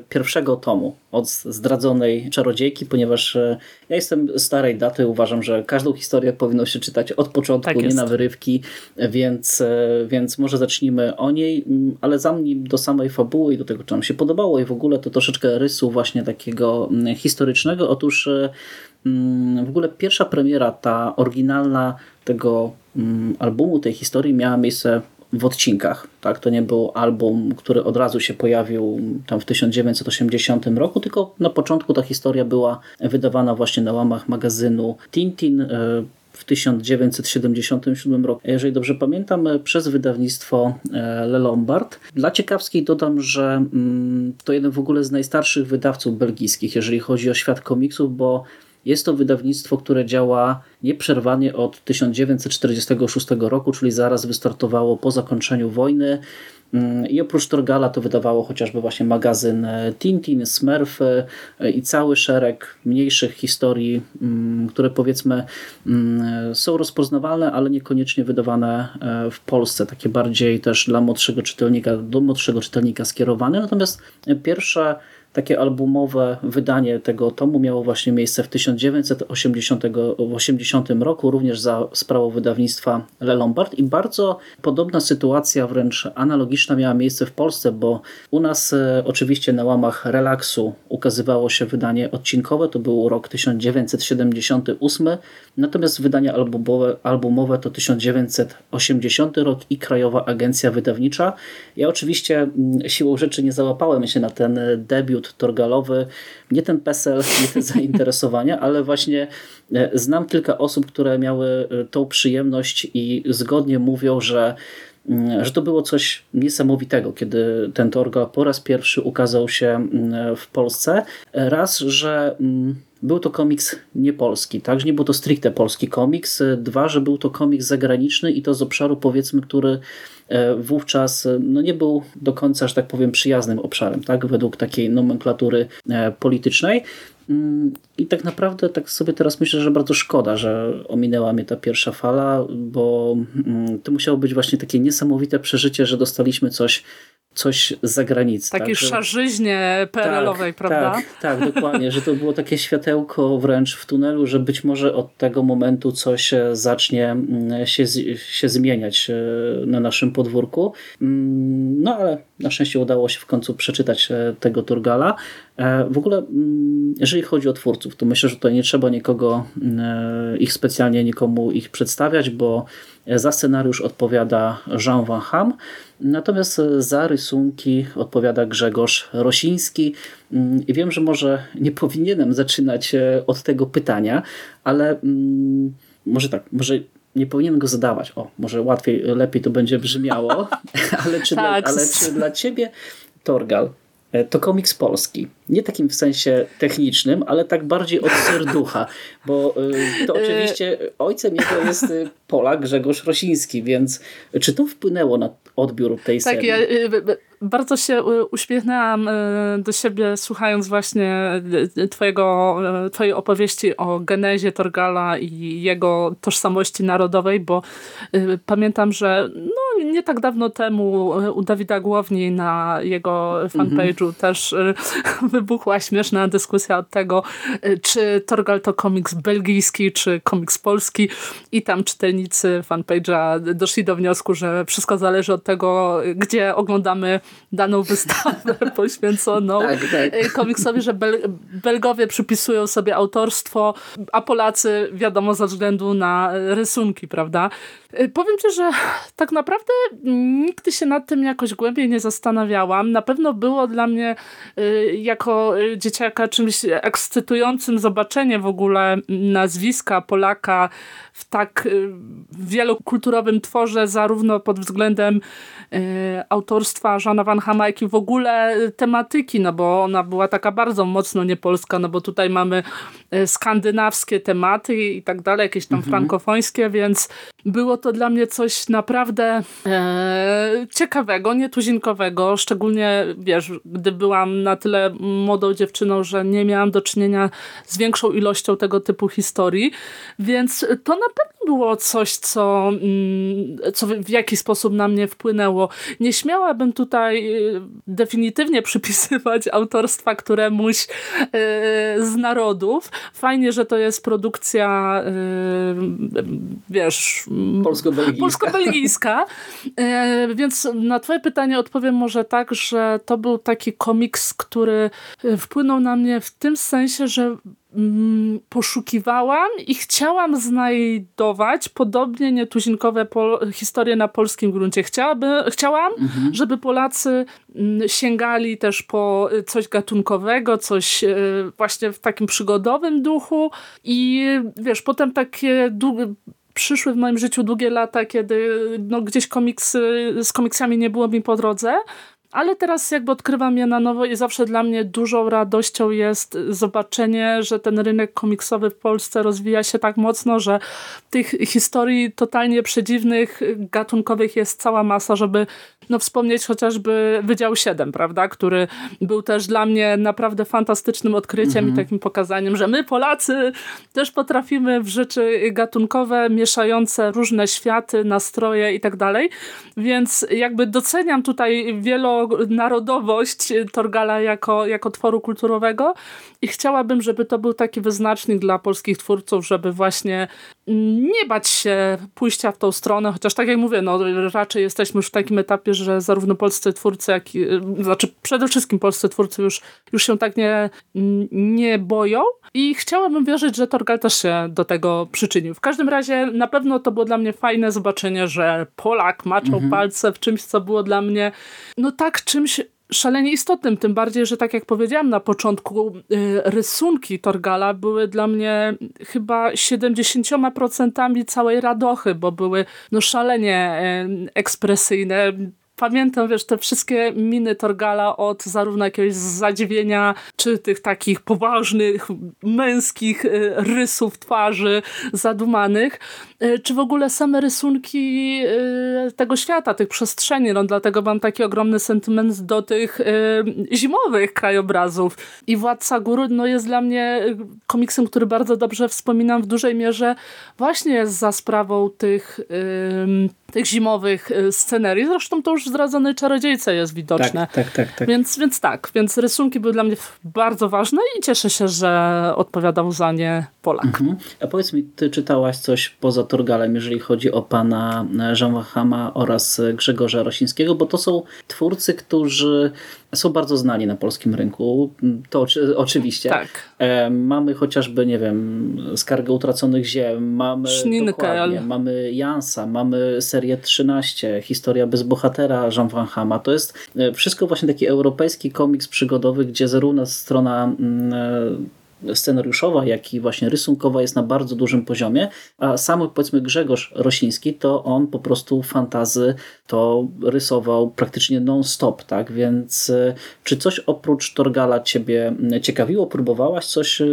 pierwszego tomu, od zdradzonej czarodziejki, ponieważ e, ja jestem starej daty, uważam, że każdą historię powinno się czytać od początku, tak nie na wyrywki, więc, e, więc może zacznijmy o niej, mm, ale zanim do samej fabuły i do tego, co nam się podobało i w ogóle to troszeczkę rysu właśnie takiego mm, historycznego. Otóż mm, w ogóle pierwsza premiera, ta oryginalna tego albumu, tej historii miała miejsce w odcinkach. Tak? To nie był album, który od razu się pojawił tam w 1980 roku, tylko na początku ta historia była wydawana właśnie na łamach magazynu Tintin e, w 1977 roku. Jeżeli dobrze pamiętam, przez wydawnictwo e, Le Lombard. Dla ciekawskiej dodam, że mm, to jeden w ogóle z najstarszych wydawców belgijskich, jeżeli chodzi o świat komiksów, bo jest to wydawnictwo, które działa nieprzerwanie od 1946 roku, czyli zaraz wystartowało po zakończeniu wojny. Mm, I oprócz Torgala to wydawało chociażby właśnie magazyn e, Tintin, Smurfy e, i cały szereg mniejszych historii, mm, które powiedzmy mm, są rozpoznawalne, ale niekoniecznie wydawane e, w Polsce. Takie bardziej też dla młodszego czytelnika, do młodszego czytelnika skierowane. Natomiast pierwsze takie albumowe wydanie tego tomu miało właśnie miejsce w 1980 roku, również za sprawą wydawnictwa Le Lombard. I bardzo podobna sytuacja, wręcz analogiczna miała miejsce w Polsce, bo u nas e, oczywiście na łamach relaksu ukazywało się wydanie odcinkowe, to był rok 1978, natomiast wydanie albumowe, albumowe to 1980 rok i Krajowa Agencja Wydawnicza. Ja oczywiście mm, siłą rzeczy nie załapałem się na ten debiut torgalowy, nie ten PESEL, nie te zainteresowania, ale właśnie e, znam kilka osób, które miały e, tą przyjemność i zgodnie mówią, że mm, że to było coś niesamowitego, kiedy ten Torgal po raz pierwszy ukazał się mm, w Polsce. Raz, że mm, był to komiks niepolski, tak? Że nie był to stricte polski komiks. Dwa, że był to komiks zagraniczny i to z obszaru powiedzmy, który wówczas e, no nie był do końca, że tak powiem, przyjaznym obszarem, tak, według takiej nomenklatury e, politycznej. Mm, I tak naprawdę tak sobie teraz myślę, że bardzo szkoda, że ominęła mnie ta pierwsza fala, bo mm, to musiało być właśnie takie niesamowite przeżycie, że dostaliśmy coś coś z zagranicy. Takiej tak? szarzyźnie PRL-owej, tak, prawda? Tak, tak, dokładnie, że to było takie światełko wręcz w tunelu, że być może od tego momentu coś zacznie mm, się, się zmieniać e, na naszym podwórku. Mm, no ale na szczęście udało się w końcu przeczytać e, tego Turgala. E, w ogóle, mm, jeżeli chodzi o twórców, to myślę, że tutaj nie trzeba nikogo, ich specjalnie nikomu ich przedstawiać, bo za scenariusz odpowiada Jean Van Ham, natomiast za rysunki odpowiada Grzegorz Rosiński. Mm, I wiem, że może nie powinienem zaczynać e, od tego pytania, ale mm, może tak, może nie powinienem go zadawać. O, może łatwiej, lepiej to będzie brzmiało, ale, czy tak. dla, ale czy dla ciebie, Torgal, to komiks polski? Nie takim w sensie technicznym, ale tak bardziej od serducha, bo y, to y, oczywiście ojcem jego jest Polak Grzegorz Rosiński, więc czy to wpłynęło na odbiór tej tak, serii? Ja, bardzo się uśmiechnęłam do siebie słuchając właśnie twojego, twojej opowieści o genezie Torgala i jego tożsamości narodowej, bo pamiętam, że no, nie tak dawno temu u Dawida Głowni na jego fanpage'u mhm. też wybuchła śmieszna dyskusja od tego, y, czy Torgal to komiks belgijski, czy komiks polski i tam czytelnicy fanpage'a doszli do wniosku, że wszystko zależy od tego, gdzie oglądamy daną wystawę poświęconą tak, tak. Komiksowi, że Bel Belgowie przypisują sobie autorstwo, a Polacy wiadomo ze względu na rysunki, prawda? Powiem Ci, że tak naprawdę nigdy się nad tym jakoś głębiej nie zastanawiałam. Na pewno było dla mnie jako jako y, dzieciaka czymś ekscytującym zobaczenie w ogóle nazwiska Polaka w tak y, wielokulturowym tworze, zarówno pod względem y, autorstwa Żana Van Hama, jak i w ogóle tematyki, no bo ona była taka bardzo mocno niepolska, no bo tutaj mamy skandynawskie tematy i tak dalej, jakieś tam mhm. frankofońskie, więc było to dla mnie coś naprawdę e, ciekawego, nietuzinkowego, szczególnie, wiesz, gdy byłam na tyle młodą dziewczyną, że nie miałam do czynienia z większą ilością tego typu historii, więc to na pewno było coś, co, mm, co w jakiś sposób na mnie wpłynęło. Nie śmiałabym tutaj y, definitywnie przypisywać autorstwa któremuś y, z narodów. Fajnie, że to jest produkcja wiesz... Polsko-belgijska. Polsko-belgijska. Więc na twoje pytanie odpowiem może tak, że to był taki komiks, który wpłynął na mnie w tym sensie, że mm, poszukiwałam i chciałam znajdować podobnie nietuzinkowe historie na polskim gruncie. Chciałaby, chciałam, mhm. żeby Polacy mm, sięgali też po coś gatunkowego, coś e, właśnie w takim przygodowym duchu i wiesz, potem takie długie przyszły w moim życiu długie lata, kiedy no, gdzieś komiksy, z komiksami nie było mi po drodze, ale teraz jakby odkrywam je na nowo i zawsze dla mnie dużą radością jest zobaczenie, że ten rynek komiksowy w Polsce rozwija się tak mocno, że tych historii totalnie przedziwnych, gatunkowych jest cała masa, żeby no, wspomnieć chociażby Wydział 7, prawda, który był też dla mnie naprawdę fantastycznym odkryciem mhm. i takim pokazaniem, że my Polacy też potrafimy w rzeczy gatunkowe, mieszające różne światy, nastroje i tak dalej, więc jakby doceniam tutaj wielonarodowość Torgala jako, jako tworu kulturowego i chciałabym, żeby to był taki wyznacznik dla polskich twórców, żeby właśnie nie bać się pójścia w tą stronę, chociaż tak jak mówię, no raczej jesteśmy już w takim etapie, że zarówno polscy twórcy, jak i, znaczy przede wszystkim polscy twórcy już, już się tak nie, nie boją i chciałabym wierzyć, że Torgal też się do tego przyczynił. W każdym razie na pewno to było dla mnie fajne zobaczenie, że Polak maczał mhm. palce w czymś, co było dla mnie no tak czymś szalenie istotnym, tym bardziej, że tak jak powiedziałam na początku, y, rysunki Torgala były dla mnie chyba 70% całej radochy, bo były no szalenie ekspresyjne, pamiętam, wiesz, te wszystkie miny Torgala od zarówno jakiegoś zadziwienia, czy tych takich poważnych, męskich y, rysów twarzy zadumanych, y, czy w ogóle same rysunki y, tego świata, tych przestrzeni. No, dlatego mam taki ogromny sentyment do tych zimowych krajobrazów. I Władca Gór no, jest dla mnie komiksem, który bardzo dobrze wspominam w dużej mierze właśnie za sprawą tych tych zimowych y, scenerii. Zresztą to już w Zdradzonej Czarodziejce jest widoczne. Tak, tak, tak, tak. Więc, więc tak, więc rysunki były dla mnie bardzo ważne i cieszę się, że odpowiadał za nie Polak. Mhm. A powiedz mi, ty czytałaś coś poza Torgalem, jeżeli chodzi o pana Jean oraz Grzegorza Rosińskiego, bo to są twórcy, którzy są bardzo znani na polskim rynku. To oczywiście. Tak. E, mamy chociażby, nie wiem, Skargę Utraconych Ziem, mamy Szninkę, mamy Jansa, mamy serię 13, Historia bez bohatera Jean Van Hama. To jest e, wszystko właśnie taki europejski komiks przygodowy, gdzie zarówno strona mm, e, scenariuszowa, jak i właśnie rysunkowa jest na bardzo dużym poziomie, a sam powiedzmy Grzegorz Rosiński, to on po prostu fantazy to rysował praktycznie non-stop, tak? Więc e, czy coś oprócz Torgala ciebie ciekawiło? Próbowałaś coś e,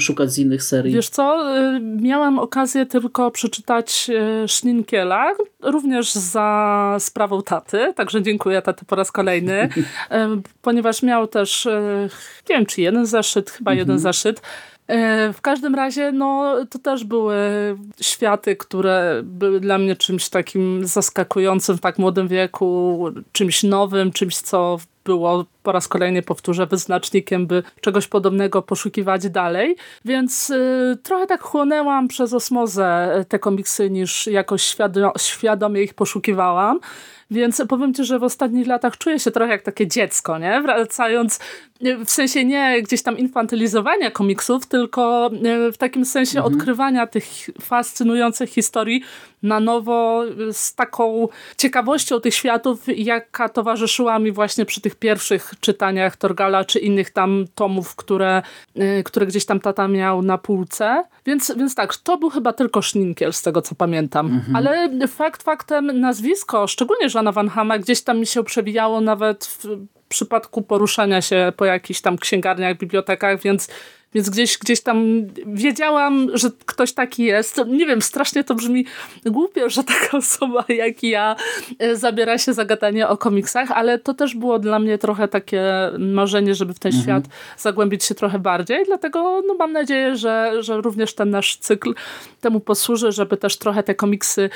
szukać z innych serii? Wiesz co, e, miałam okazję tylko przeczytać Schninkiela, również za sprawą taty, także dziękuję taty po raz kolejny, ponieważ miał też, nie wiem czy jeden zeszyt, chyba mhm. jeden zeszyt, w każdym razie, no, to też były światy, które były dla mnie czymś takim zaskakującym w tak młodym wieku, czymś nowym, czymś, co było, po raz kolejny powtórzę, wyznacznikiem, by czegoś podobnego poszukiwać dalej. Więc y, trochę tak chłonęłam przez osmozę te komiksy, niż jakoś świado świadomie ich poszukiwałam. Więc powiem ci, że w ostatnich latach czuję się trochę jak takie dziecko, nie? Wracając, w sensie nie gdzieś tam infantylizowania komiksów, tylko e, w takim sensie mhm. odkrywania tych fascynujących historii na nowo z taką ciekawością tych światów, jaka towarzyszyła mi właśnie przy tych pierwszych czytaniach Torgala, czy innych tam tomów, które, e, które gdzieś tam tata miał na półce. Więc, więc tak, to był chyba tylko Szninkiel z tego, co pamiętam. Mhm. Ale fakt faktem nazwisko, szczególnie Żana Van Hama, gdzieś tam mi się przewijało nawet w przypadku poruszania się po jakichś tam księgarniach, bibliotekach, więc Więc gdzieś, gdzieś tam wiedziałam, że ktoś taki jest. Nie wiem, strasznie to brzmi głupio, że taka osoba jak ja e, zabiera się za gadanie o komiksach, ale to też było dla mnie trochę takie marzenie, żeby w ten mhm. świat zagłębić się trochę bardziej. Dlatego no, mam nadzieję, że, że również ten nasz cykl temu posłuży, żeby też trochę te komiksy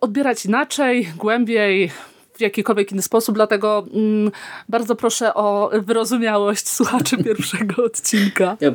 odbierać inaczej, głębiej, w jakikolwiek inny sposób, dlatego mm, bardzo proszę o wyrozumiałość słuchaczy pierwszego odcinka. Ja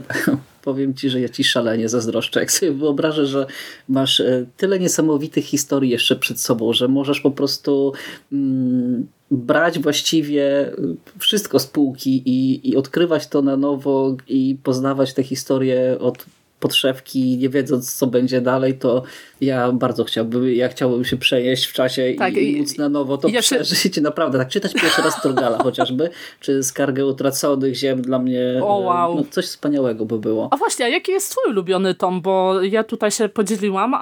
powiem ci, że ja ci szalenie zazdroszczę. Jak sobie wyobrażę, że masz e, tyle niesamowitych historii jeszcze przed sobą, że możesz po prostu mm, brać właściwie wszystko z półki i, i odkrywać to na nowo i poznawać te historie od podszewki, nie wiedząc co będzie dalej, to ja bardzo chciałbym, ja chciałbym się przejeść w czasie tak, i, i móc na nowo to jeszcze... przeżyć. Naprawdę, tak czytać pierwszy raz Torgala chociażby, czy Skargę Utraconych Ziem dla mnie o, wow. no, coś wspaniałego by było. A właśnie, a jaki jest twój ulubiony tom? Bo ja tutaj się podzieliłam, a,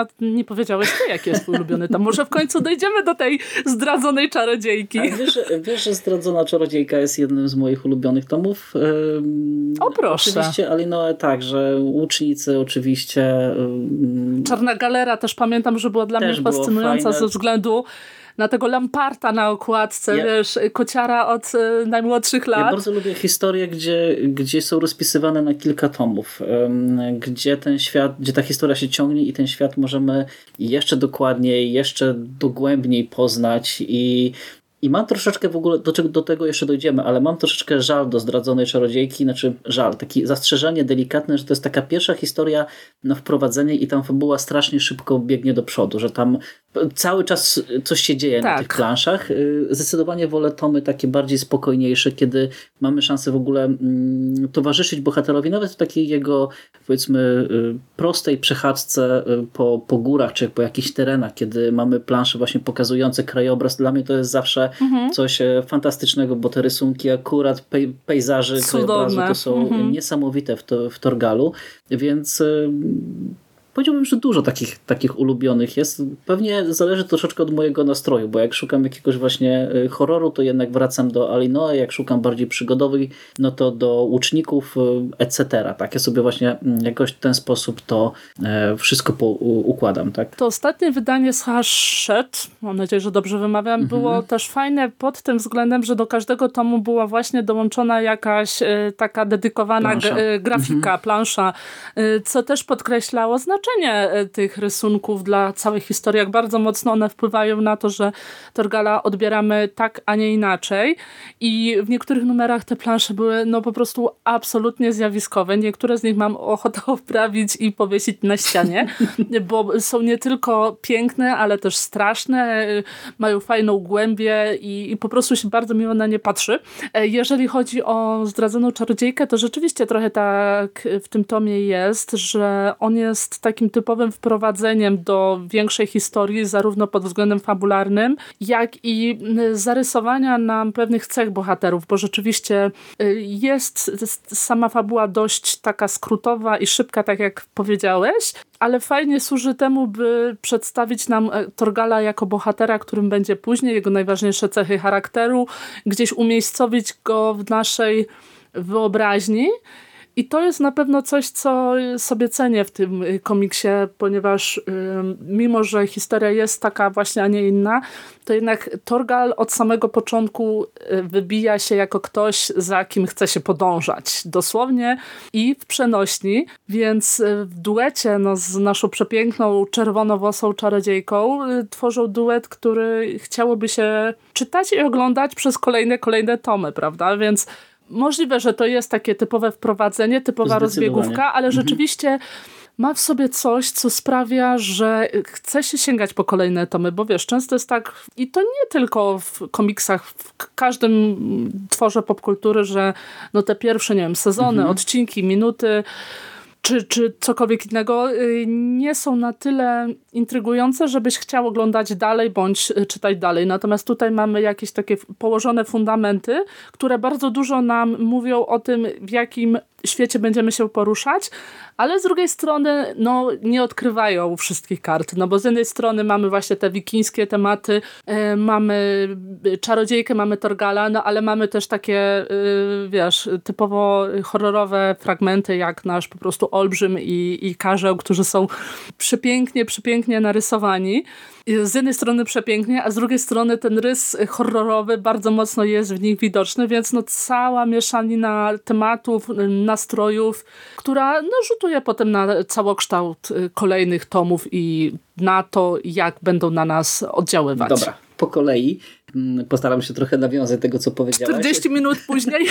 a nie powiedziałeś ty, jaki jest twój ulubiony tom. Może w końcu dojdziemy do tej zdradzonej czarodziejki. A wiesz, wiesz, że Zdradzona Czarodziejka jest jednym z moich ulubionych tomów? o proszę. Oczywiście Alinoe także, Łucznicy oczywiście. Czarna Galera też pamiętam, że była dla też mnie fascynująca ze względu na tego Lamparta na okładce, ja, wiesz, kociara od y, najmłodszych lat. Ja bardzo lubię historie, gdzie, gdzie są rozpisywane na kilka tomów, gdzie ten świat, gdzie ta historia się ciągnie i ten świat możemy jeszcze dokładniej, jeszcze dogłębniej poznać i i mam troszeczkę w ogóle, do, do tego jeszcze dojdziemy, ale mam troszeczkę żal do zdradzonej czarodziejki, znaczy żal, takie zastrzeżenie delikatne, że to jest taka pierwsza historia na wprowadzenie i tam fabuła strasznie szybko biegnie do przodu, że tam cały czas coś się dzieje tak. na tych planszach. Y, zdecydowanie wolę tomy takie bardziej spokojniejsze, kiedy mamy szansę w ogóle mm, towarzyszyć bohaterowi, nawet w takiej jego powiedzmy y, prostej przechadzce y, po, po górach, czy po jakichś terenach, kiedy mamy plansze właśnie pokazujące krajobraz. Dla mnie to jest zawsze mhm. coś e, fantastycznego, bo te rysunki akurat pej, pejzaży Cudowne. krajobrazu to są mhm. niesamowite w, to, w Torgalu, więc Powiedziałbym, że dużo takich, takich ulubionych jest. Pewnie zależy troszeczkę od mojego nastroju, bo jak szukam jakiegoś właśnie y, horroru, to jednak wracam do Alinoe, jak szukam bardziej przygodowych, no to do łuczników, y, etc. Tak, ja sobie właśnie mm, jakoś w ten sposób to e, wszystko układam. Tak? To ostatnie wydanie z Hachette, mam nadzieję, że dobrze wymawiam, mhm. było też fajne pod tym względem, że do każdego tomu była właśnie dołączona jakaś e, taka dedykowana plansza. Grafika, mhm. plansza, co też podkreślało znaczenie znaczenie e, tych rysunków dla całej historii, jak bardzo mocno one wpływają na to, że Torgala odbieramy tak, a nie inaczej. I w niektórych numerach te plansze były no po prostu absolutnie zjawiskowe. Niektóre z nich mam ochotę wprawić i powiesić na ścianie, bo są nie tylko piękne, ale też straszne, e, mają fajną głębię i, i po prostu się bardzo miło na nie patrzy. E, jeżeli chodzi o zdradzoną czarodziejkę, to rzeczywiście trochę tak w tym tomie jest, że on jest tak takim typowym wprowadzeniem do większej historii, zarówno pod względem fabularnym, jak i zarysowania nam pewnych cech bohaterów, bo rzeczywiście y, jest sama fabuła dość taka skrótowa i szybka, tak jak powiedziałeś, ale fajnie służy temu, by przedstawić nam e, Torgala jako bohatera, którym będzie później, jego najważniejsze cechy charakteru, gdzieś umiejscowić go w naszej wyobraźni i to jest na pewno coś, co sobie cenię w tym y, komiksie, ponieważ mimo, że historia jest taka właśnie, a nie inna, to jednak Torgal od samego początku y, wybija się jako ktoś, za kim chce się podążać. Dosłownie i w przenośni, więc y, w duecie no, z naszą przepiękną, czerwonowłosą czarodziejką tworzą duet, który chciałoby się czytać i oglądać przez kolejne, kolejne tomy, prawda? Więc Możliwe, że to jest takie typowe wprowadzenie, typowa rozbiegówka, ale mhm. rzeczywiście ma w sobie coś, co sprawia, że chce się sięgać po kolejne tomy, bo wiesz, często jest tak, i to nie tylko w komiksach, w każdym tworze popkultury, że no te pierwsze, nie wiem, sezony, mhm. odcinki, minuty czy, czy cokolwiek innego, y, nie są na tyle intrygujące, żebyś chciał oglądać dalej bądź y, czytać dalej. Natomiast tutaj mamy jakieś takie położone fundamenty, które bardzo dużo nam mówią o tym, w jakim świecie będziemy się poruszać, ale z drugiej strony no, nie odkrywają wszystkich kart, no bo z jednej strony mamy właśnie te wikińskie tematy, e, mamy czarodziejkę, mamy Torgala, no ale mamy też takie, wiesz, typowo horrorowe fragmenty, jak nasz po prostu Olbrzym i, i Karzeł, którzy są przepięknie, przepięknie narysowani z jednej strony przepięknie, a z drugiej strony ten rys horrorowy bardzo mocno jest w nich widoczny, więc no cała mieszanina tematów, nastrojów, która no, rzutuje potem na całokształt y, kolejnych tomów i na to, jak będą na nas oddziaływać. Dobra, po kolei. Mm, postaram się trochę nawiązać tego, co powiedziałaś. 40 minut później.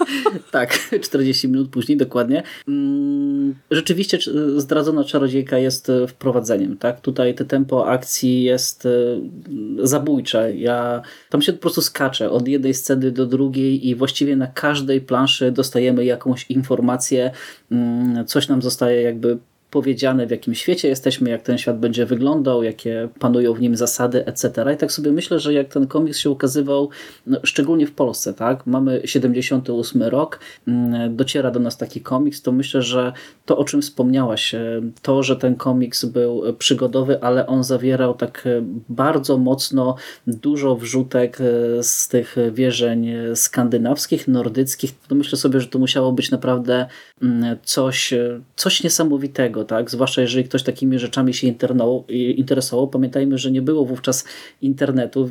tak, 40 minut później, dokładnie. Mm, rzeczywiście zdradzona czarodziejka jest e, wprowadzeniem. Tak? Tutaj te tempo akcji jest e, zabójcze. Ja tam się po prostu skaczę od jednej sceny do drugiej i właściwie na każdej planszy dostajemy jakąś informację, mm, coś nam zostaje jakby powiedziane, w jakim świecie jesteśmy, jak ten świat będzie wyglądał, jakie panują w nim zasady, etc. I tak sobie myślę, że jak ten komiks się ukazywał, no, szczególnie w Polsce, tak? Mamy 78 rok, mm, dociera do nas taki komiks, to myślę, że to, o czym wspomniałaś, e, to, że ten komiks był przygodowy, ale on zawierał tak e, bardzo mocno dużo wrzutek e, z tych wierzeń skandynawskich, nordyckich, to myślę sobie, że to musiało być naprawdę mm, coś, coś niesamowitego, tak? Zwłaszcza jeżeli ktoś takimi rzeczami się interesował. Pamiętajmy, że nie było wówczas internetu.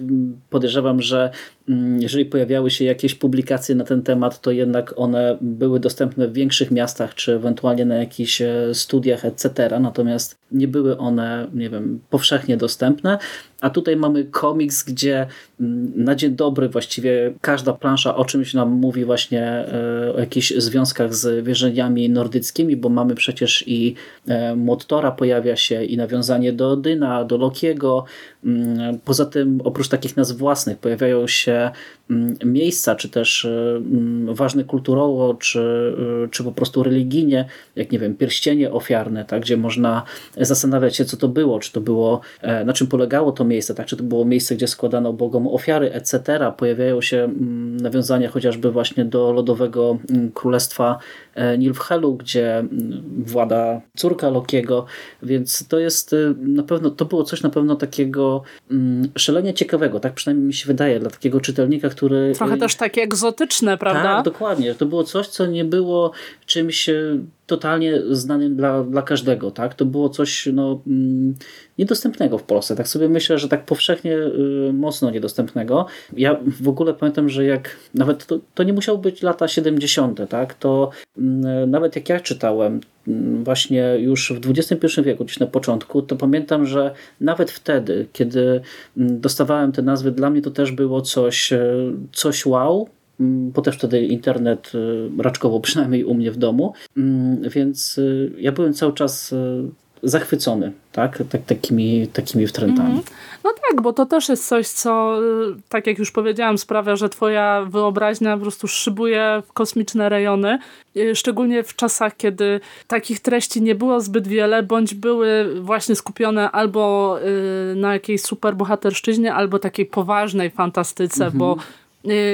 Podejrzewam, że mm, jeżeli pojawiały się jakieś publikacje na ten temat, to jednak one były dostępne w większych miastach, czy ewentualnie na jakichś e, studiach, etc. Natomiast nie były one, nie wiem, powszechnie dostępne. A tutaj mamy komiks, gdzie mm, na dzień dobry właściwie każda plansza o czymś nam mówi właśnie e, o jakichś związkach z wierzeniami nordyckimi, bo mamy przecież i e, Mottora pojawia się i nawiązanie do Odyna, do Lokiego. Mm, poza tym oprócz takich nazw własnych pojawiają się mm, miejsca, czy też e, ważne kulturowo, czy, czy po prostu religijnie, jak nie wiem, pierścienie ofiarne, tak, gdzie można zastanawiać się, co to było, czy to było, na czym polegało to miejsce, tak? czy to było miejsce, gdzie składano bogom ofiary, etc. Pojawiają się mm, nawiązania chociażby właśnie do lodowego mm, e, Nilfhelu, gdzie mm, włada córka Lokiego, więc to jest y, na pewno, to było coś na pewno takiego szalenie ciekawego, tak przynajmniej mi się wydaje, dla takiego czytelnika, który... Trochę też takie egzotyczne, prawda? Tak, dokładnie. To było coś, co nie było czymś totalnie znanym dla, dla każdego. Tak? To było coś no, mm, niedostępnego w Polsce. Tak sobie myślę, że tak powszechnie y, mocno niedostępnego. Ja w ogóle pamiętam, że jak nawet to, to nie musiało być lata 70., tak? to mm, nawet jak ja czytałem mm, właśnie już w XXI wieku, gdzieś na początku, to pamiętam, że nawet wtedy, kiedy dostawałem te nazwy, dla mnie to też było coś, e, coś wow, bo też wtedy internet y, raczkowo przynajmniej u mnie w domu, mm, więc y, ja byłem cały czas y, zachwycony tak? tak takimi, takimi wtrętami. Mm -hmm. No tak, bo to też jest coś, co tak jak już powiedziałam, sprawia, że twoja wyobraźnia po prostu szybuje w kosmiczne rejony, szczególnie w czasach, kiedy takich treści nie było zbyt wiele, bądź były właśnie skupione albo na jakiejś superbohaterszczyźnie, albo takiej poważnej fantastyce, mm -hmm. bo Y,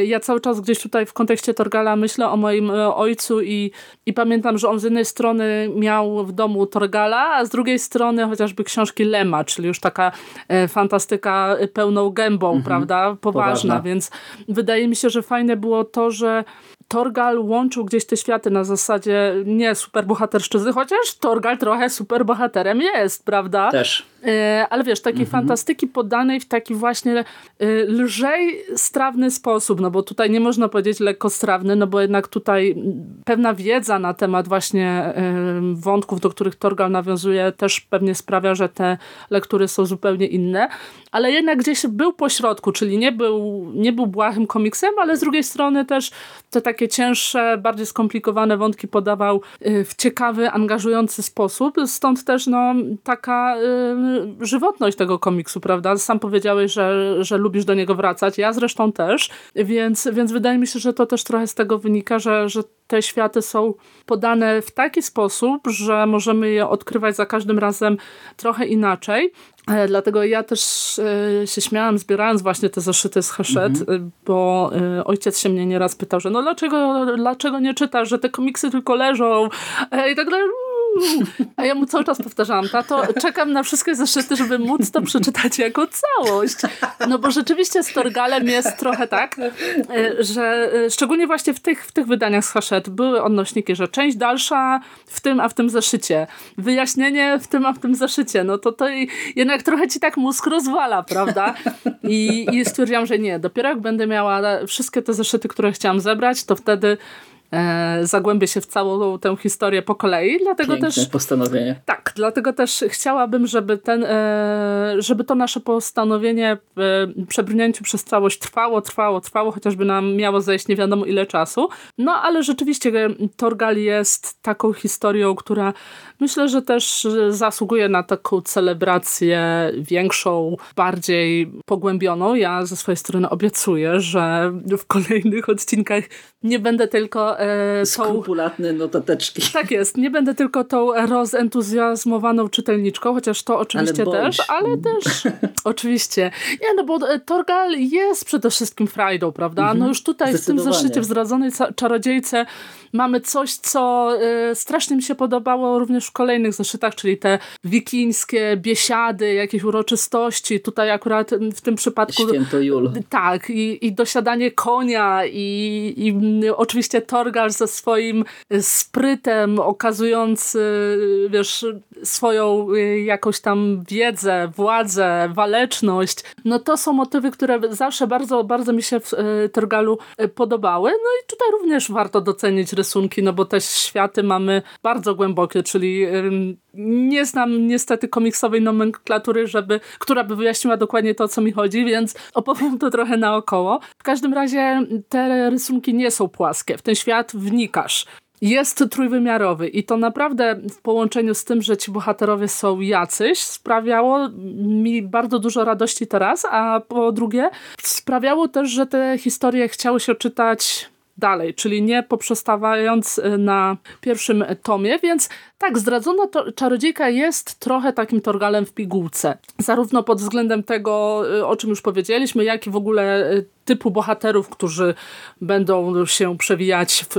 ja cały czas gdzieś tutaj w kontekście Torgala myślę o moim e, ojcu i, i pamiętam, że on z jednej strony miał w domu Torgala, a z drugiej strony chociażby książki Lema, czyli już taka e, fantastyka pełną gębą, mhm. prawda? Poważna, Poważna, więc wydaje mi się, że fajne było to, że Torgal łączył gdzieś te światy na zasadzie nie superbohaterszczyzny, chociaż Torgal trochę superbohaterem jest, prawda? Też. E, ale wiesz, takiej mhm. fantastyki podanej w taki właśnie e, lżej strawny sposób, no bo tutaj nie można powiedzieć lekkostrawny, no bo jednak tutaj pewna wiedza na temat właśnie e, wątków, do których Torgal nawiązuje też pewnie sprawia, że te lektury są zupełnie inne, ale jednak gdzieś był pośrodku, czyli nie był, nie był błahym komiksem, ale z drugiej strony też te takie takie cięższe, bardziej skomplikowane wątki podawał y, w ciekawy, angażujący sposób. Stąd też no, taka y, żywotność tego komiksu, prawda? Sam powiedziałeś, że, że lubisz do niego wracać. Ja zresztą też. Więc, więc wydaje mi się, że to też trochę z tego wynika, że, że te światy są podane w taki sposób, że możemy je odkrywać za każdym razem trochę inaczej. E, dlatego ja też e, się śmiałam zbierając właśnie te zeszyty z Hachette, mhm. E, bo ojciec się mnie nieraz pytał, że no dlaczego, dlaczego nie czytasz, że te komiksy tylko leżą i tak dalej. A ja mu cały czas powtarzałam, tato, czekam na wszystkie zeszyty, żeby móc to przeczytać jako całość. No bo rzeczywiście z Torgalem jest trochę tak, że szczególnie właśnie w tych, w tych wydaniach z Hachette były odnośniki, że część dalsza w tym, a w tym zeszycie. Wyjaśnienie w tym, a w tym zeszycie. No to to jednak trochę ci tak mózg rozwala, prawda? I, i stwierdziłam, że nie, dopiero jak będę miała wszystkie te zeszyty, które chciałam zebrać, to wtedy e, zagłębię się w całą tę historię po kolei, dlatego Piękne też... postanowienie. Tak, dlatego też chciałabym, żeby, ten, e, żeby to nasze postanowienie w przebrnięciu przez całość trwało, trwało, trwało, chociażby nam miało zejść nie wiadomo ile czasu. No ale rzeczywiście e, Torgal jest taką historią, która myślę, że też zasługuje na taką celebrację większą, bardziej pogłębioną. Ja ze swojej strony obiecuję, że w kolejnych odcinkach nie będę tylko e, tą... Skrupulatne notateczki. Tak jest, nie będę tylko tą rozentuzjazmowaną czytelniczką, chociaż to oczywiście ale też, ale też oczywiście. Nie, no bo e, Torgal jest przede wszystkim frajdą, prawda? No mhm. już tutaj w tym zeszycie w Zdradzonej Czarodziejce mamy coś, co y, strasznie mi się podobało również w kolejnych zeszytach, czyli te wikińskie biesiady, jakieś uroczystości. Tutaj akurat w tym przypadku... Święto Jul. Tak, i, i dosiadanie konia i, i oczywiście Torgal ze swoim sprytem okazujący, wiesz, swoją y, jakąś tam wiedzę, władzę, waleczność. No to są motywy, które zawsze bardzo, bardzo mi się w y, Torgalu podobały. No i tutaj również warto docenić rysunki, no bo te światy mamy bardzo głębokie, czyli nie znam niestety komiksowej nomenklatury, żeby, która by wyjaśniła dokładnie to, o co mi chodzi, więc opowiem to trochę naokoło. W każdym razie te rysunki nie są płaskie. W ten świat wnikasz jest trójwymiarowy i to naprawdę w połączeniu z tym, że ci bohaterowie są jacyś, sprawiało mi bardzo dużo radości teraz, a po drugie sprawiało też, że te historie chciały się czytać dalej, czyli nie poprzestawając y, na pierwszym tomie, więc tak, zdradzona to, czarodziejka jest trochę takim torgalem w pigułce. Zarówno pod względem tego, y, o czym już powiedzieliśmy, jak i w ogóle y, typu bohaterów, którzy będą się przewijać w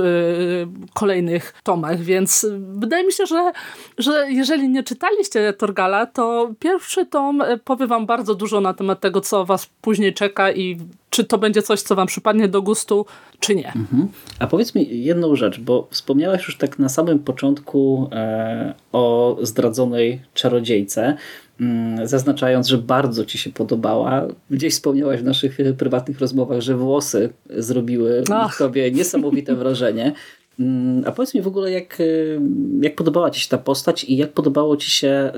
kolejnych tomach, więc wydaje mi się, że, że jeżeli nie czytaliście Torgala, to pierwszy tom powie wam bardzo dużo na temat tego, co was później czeka i czy to będzie coś, co wam przypadnie do gustu, czy nie. Mhm. A powiedz mi jedną rzecz, bo wspomniałeś już tak na samym początku e, o zdradzonej czarodziejce, mm, zaznaczając, że bardzo ci się podobała. Gdzieś wspomniałaś w naszych prywatnych rozmowach, że włosy zrobiły Ach. w tobie niesamowite wrażenie. Mm, a powiedz mi w ogóle, jak, y, jak podobała Ci się ta postać i jak podobało Ci się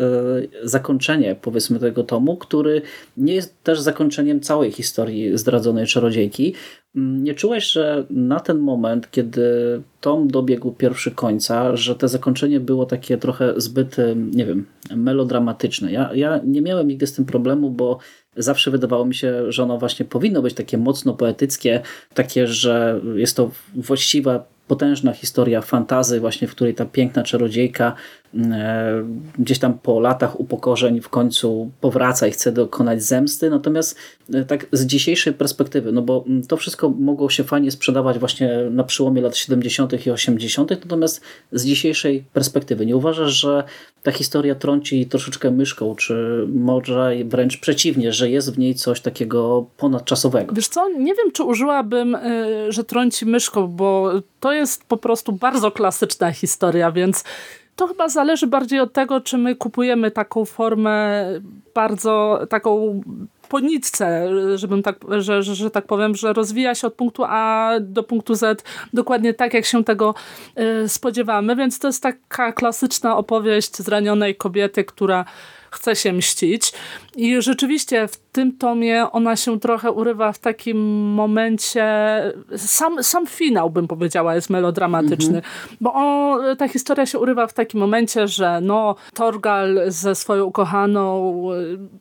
y, zakończenie, powiedzmy, tego tomu, który nie jest też zakończeniem całej historii zdradzonej czarodziejki. Mm, nie czułeś, że na ten moment, kiedy tom dobiegł pierwszy końca, że to zakończenie było takie trochę zbyt, y, nie wiem, melodramatyczne. Ja, ja nie miałem nigdy z tym problemu, bo zawsze wydawało mi się, że ono właśnie powinno być takie mocno poetyckie, takie, że jest to właściwa potężna historia fantazy, właśnie w której ta piękna czarodziejka gdzieś tam po latach upokorzeń w końcu powraca i chce dokonać zemsty. Natomiast e, tak z dzisiejszej perspektywy, no bo to wszystko mogło się fajnie sprzedawać właśnie na przełomie lat 70. i 80., natomiast z dzisiejszej perspektywy nie uważasz, że ta historia trąci troszeczkę myszką, czy może wręcz przeciwnie, że jest w niej coś takiego ponadczasowego? Wiesz co, nie wiem, czy użyłabym, e, że trąci myszką, bo to jest po prostu bardzo klasyczna historia, więc to chyba zależy bardziej od tego, czy my kupujemy taką formę bardzo taką po nitce, żebym tak, że, że, że, tak powiem, że rozwija się od punktu A do punktu Z dokładnie tak, jak się tego y, spodziewamy, więc to jest taka klasyczna opowieść zranionej kobiety, która chce się mścić. I rzeczywiście w tym tomie ona się trochę urywa w takim momencie, sam, sam finał bym powiedziała jest melodramatyczny, mhm. bo o, ta historia się urywa w takim momencie, że no Torgal ze swoją ukochaną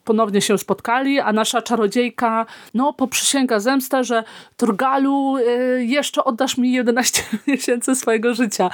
ponownie się spotkali, a nasza czarodziejka no poprzysięga zemstę, że Torgalu y, jeszcze oddasz mi 11 miesięcy swojego życia.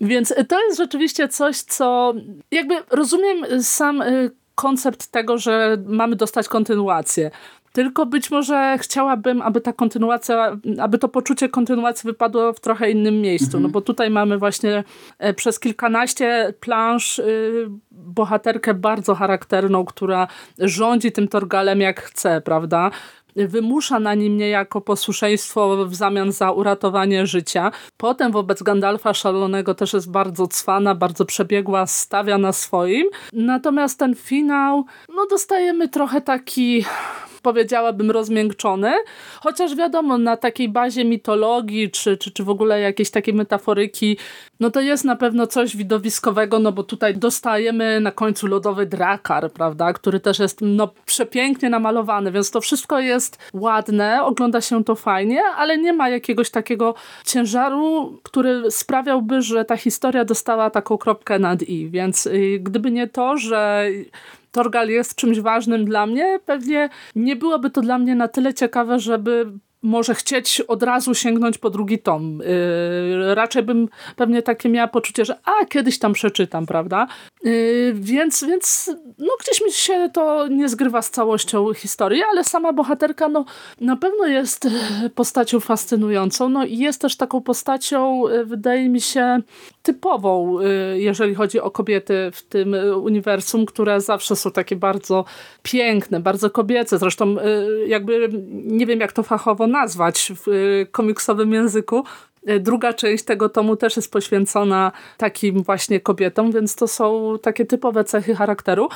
Więc to jest rzeczywiście coś, co jakby rozumiem sam y, koncept tego, że mamy dostać kontynuację. Tylko być może chciałabym, aby ta kontynuacja, aby to poczucie kontynuacji wypadło w trochę innym miejscu. Mhm. No bo tutaj mamy właśnie e, przez kilkanaście plansz y, bohaterkę bardzo charakterną, która rządzi tym Torgalem jak chce, prawda? Wymusza na nim niejako posłuszeństwo w zamian za uratowanie życia. Potem wobec Gandalfa szalonego też jest bardzo cwana, bardzo przebiegła, stawia na swoim. Natomiast ten finał, no dostajemy trochę taki powiedziałabym rozmiękczony, chociaż wiadomo, na takiej bazie mitologii, czy, czy, czy w ogóle jakiejś takiej metaforyki, no to jest na pewno coś widowiskowego, no bo tutaj dostajemy na końcu lodowy drakar, prawda, który też jest no przepięknie namalowany, więc to wszystko jest ładne, ogląda się to fajnie, ale nie ma jakiegoś takiego ciężaru, który sprawiałby, że ta historia dostała taką kropkę nad i, więc y, gdyby nie to, że Torgal jest czymś ważnym dla mnie, pewnie nie byłoby to dla mnie na tyle ciekawe, żeby może chcieć od razu sięgnąć po drugi tom. Yy, raczej bym pewnie takie miała poczucie, że a, kiedyś tam przeczytam, prawda? Yy, więc, więc no, gdzieś mi się to nie zgrywa z całością historii, ale sama bohaterka no, na pewno jest postacią fascynującą. No i jest też taką postacią, yy, wydaje mi się, typową, yy, jeżeli chodzi o kobiety w tym uniwersum, które zawsze są takie bardzo piękne, bardzo kobiece. Zresztą yy, jakby nie wiem, jak to fachowo nazwać w y, komiksowym języku. Y, druga część tego tomu też jest poświęcona takim właśnie kobietom, więc to są takie typowe cechy charakteru.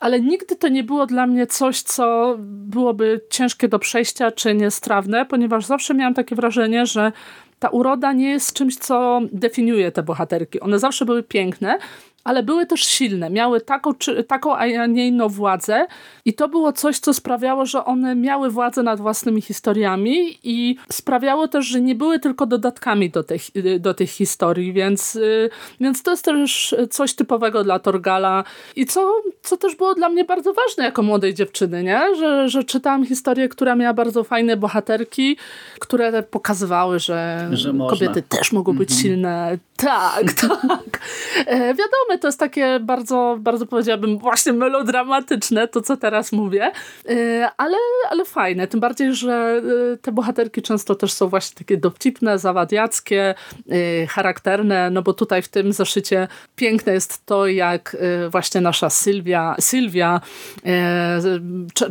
Ale nigdy to nie było dla mnie coś, co byłoby ciężkie do przejścia czy niestrawne, ponieważ zawsze miałam takie wrażenie, że ta uroda nie jest czymś, co definiuje te bohaterki. One zawsze były piękne, ale były też silne, miały taką, czy, taką, a nie inną władzę i to było coś, co sprawiało, że one miały władzę nad własnymi historiami i sprawiało też, że nie były tylko dodatkami do tych, do tych historii, więc, więc to jest też coś typowego dla Torgala i co, co też było dla mnie bardzo ważne jako młodej dziewczyny, nie? Że, że czytałam historię, która miała bardzo fajne bohaterki, które pokazywały, że, że kobiety też mogą być mhm. silne. Tak, tak. E, wiadomo, to jest takie bardzo, bardzo powiedziałabym właśnie melodramatyczne, to co teraz mówię, e, ale, ale fajne. Tym bardziej, że e, te bohaterki często też są właśnie takie dowcipne, zawadiackie, e, charakterne, no bo tutaj w tym zeszycie piękne jest to, jak właśnie nasza Sylwia, Sylwia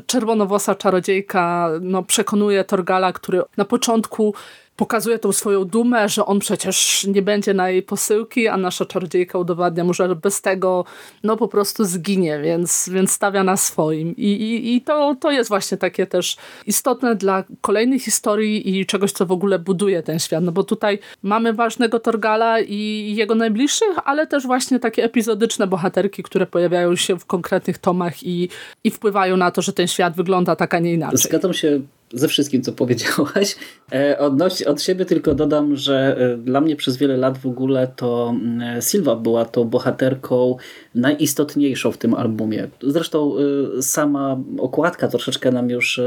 czerwonowosa czarodziejka, no, przekonuje Torgala, który na początku pokazuje tą swoją dumę, że on przecież nie będzie na jej posyłki, a nasza czarodziejka udowadnia mu, że bez tego no po prostu zginie, więc, więc stawia na swoim. I, i, i to, to jest właśnie takie też istotne dla kolejnych historii i czegoś, co w ogóle buduje ten świat, no bo tutaj mamy ważnego Torgala i jego najbliższych, ale też właśnie takie epizodyczne bohaterki, które pojawiają się w konkretnych tomach i, i wpływają na to, że ten świat wygląda tak, a nie inaczej. Zgadzam się ze wszystkim, co powiedziałaś. E, odnoś, od siebie tylko dodam, że e, dla mnie przez wiele lat w ogóle to mm, Silva była tą bohaterką najistotniejszą w tym albumie. Zresztą e, sama okładka troszeczkę nam już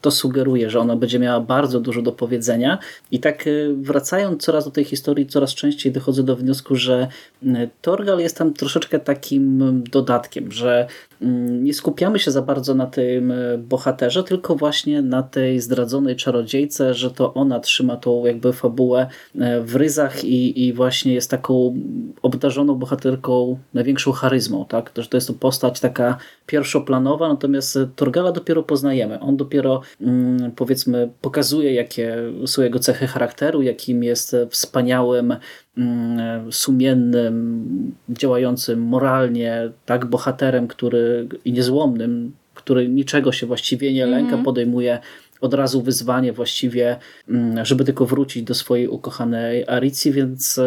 to sugeruje, że ona będzie miała bardzo dużo do powiedzenia i tak wracając coraz do tej historii, coraz częściej dochodzę do wniosku, że Torgal jest tam troszeczkę takim dodatkiem, że mm, nie skupiamy się za bardzo na tym bohaterze, tylko właśnie na tej zdradzonej czarodziejce, że to ona trzyma tą jakby fabułę e, w ryzach i, i właśnie jest taką obdarzoną bohaterką największą charyzmą, tak? To, że to jest to postać taka pierwszoplanowa, natomiast Torgala dopiero poznajemy. On dopiero mm, powiedzmy pokazuje, jakie są jego cechy charakteru, jakim jest wspaniałym mm, sumiennym, działającym moralnie, tak, bohaterem, który i niezłomnym, który niczego się właściwie nie lęka, mm -hmm. podejmuje od razu wyzwanie właściwie, mm, żeby tylko wrócić do swojej ukochanej Aricji, więc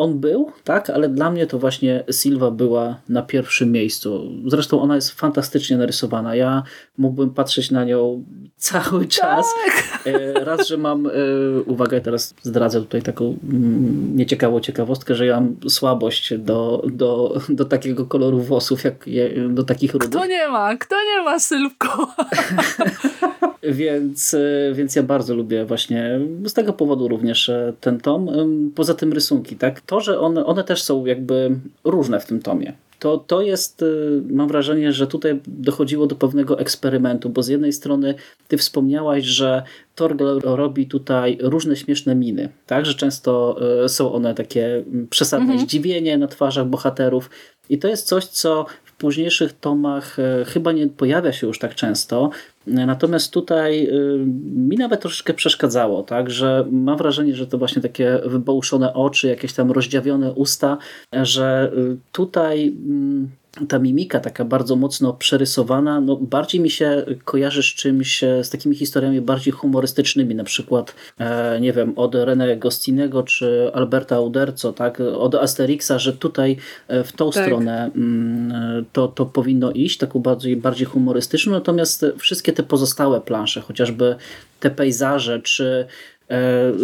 on był, tak, ale dla mnie to właśnie Silva była na pierwszym miejscu. Zresztą ona jest fantastycznie narysowana. Ja mógłbym patrzeć na nią cały czas. Tak. Raz, że mam, e, uwagę, teraz zdradzę tutaj taką mm, nieciekawą ciekawostkę, że ja mam słabość do, do, do takiego koloru włosów, jak do takich rudych. Kto nie ma? Kto nie ma, Sylwko? więc, e, więc ja bardzo lubię właśnie z tego powodu również ten tom. Poza tym rysunki, tak? To, że one, one też są jakby różne w tym tomie. To, to jest, y, mam wrażenie, że tutaj dochodziło do pewnego eksperymentu, bo z jednej strony ty wspomniałaś, że Torgel robi tutaj różne śmieszne miny, tak, że często y, są one takie przesadne mhm. zdziwienie na twarzach bohaterów i to jest coś, co późniejszych tomach y, chyba nie pojawia się już tak często, Natomiast tutaj y, mi nawet troszeczkę przeszkadzało, tak, że mam wrażenie, że to właśnie takie wybołuszone oczy, jakieś tam rozdziawione usta, że tutaj mm, ta mimika taka bardzo mocno przerysowana, no bardziej mi się kojarzy z czymś, e, z takimi historiami bardziej humorystycznymi, na przykład, e, nie wiem, od René Gostinego czy Alberta Uderzo, tak, od Asterixa, że tutaj e, w tą tak. stronę mm, to, to powinno iść, taką bardziej, bardziej humorystyczną, natomiast wszystkie te pozostałe plansze, chociażby te pejzaże, czy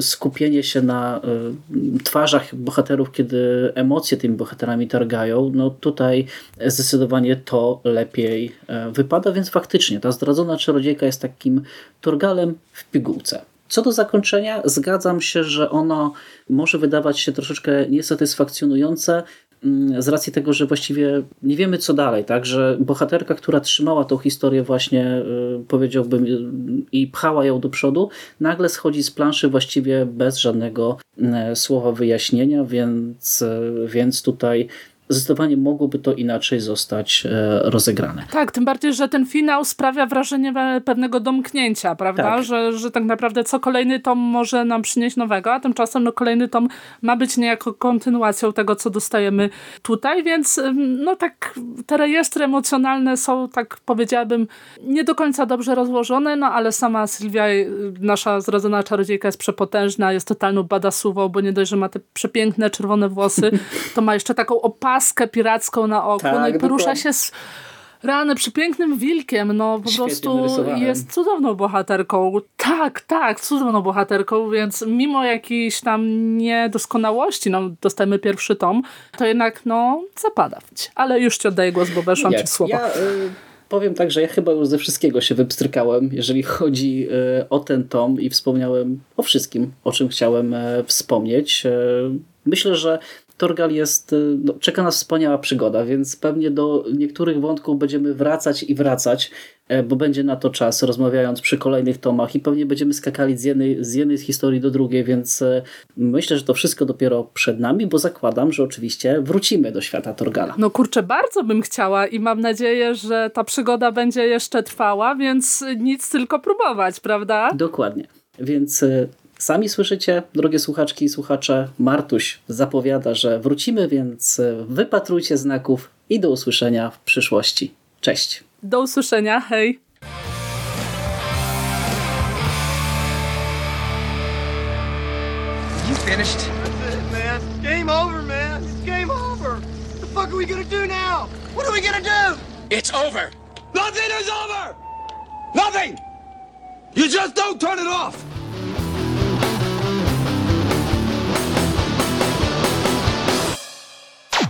skupienie się na e, twarzach bohaterów, kiedy emocje tymi bohaterami targają, no tutaj zdecydowanie to lepiej e, wypada, więc faktycznie ta zdradzona czarodziejka jest takim turgalem w pigułce. Co do zakończenia, zgadzam się, że ono może wydawać się troszeczkę niesatysfakcjonujące, z racji tego, że właściwie nie wiemy co dalej, tak, że bohaterka, która trzymała tą historię właśnie, y, powiedziałbym, y, i pchała ją do przodu, nagle schodzi z planszy właściwie bez żadnego y, słowa wyjaśnienia, więc, więc tutaj zdecydowanie mogłoby to inaczej zostać e, rozegrane. Tak, tym bardziej, że ten finał sprawia wrażenie pewnego domknięcia, prawda? Tak. Że, że tak naprawdę co kolejny tom może nam przynieść nowego, a tymczasem no, kolejny tom ma być niejako kontynuacją tego, co dostajemy tutaj, więc no tak te rejestry emocjonalne są, tak powiedziałabym, nie do końca dobrze rozłożone, no ale sama Sylwia, y, nasza zrodzona czarodziejka jest przepotężna, jest totalną badasową, bo nie dość, że ma te przepiękne czerwone włosy, to ma jeszcze taką opaskę paskę piracką na oku, tak, no i porusza dokładnie. się z rany przepięknym wilkiem, no po Świetnie prostu jest cudowną bohaterką. Tak, tak, cudowną bohaterką, więc mimo jakiejś tam niedoskonałości, no dostajemy pierwszy tom, to jednak no zapada. Ale już ci oddaję głos, bo weszłam ci w słowo. Ja, y powiem tak, że ja chyba już ze wszystkiego się wypstrykałem, jeżeli chodzi y, o ten tom i wspomniałem o wszystkim, o czym chciałem y, wspomnieć. Y, myślę, że Torgal jest, y, no, czeka nas wspaniała przygoda, więc pewnie do niektórych wątków będziemy wracać i wracać, e, bo będzie na to czas, rozmawiając przy kolejnych tomach i pewnie będziemy skakali z jednej, z jednej historii do drugiej, więc e, myślę, że to wszystko dopiero przed nami, bo zakładam, że oczywiście wrócimy do świata Torgala. No kurczę, bardzo bym chciała i mam nadzieję, że ta przygoda będzie jeszcze trwała, więc nic tylko próbować, prawda? Dokładnie. Więc e, Sami słyszycie, drogie słuchaczki i słuchacze, Martuś zapowiada, że wrócimy, więc wypatrujcie znaków i do usłyszenia w przyszłości. Cześć. Do usłyszenia, hej. You finished? That's it, man. Game over, man. It's game over. What the fuck are we gonna do now? What are we gonna do? It's over. Nothing is over. Nothing. You just don't turn it off.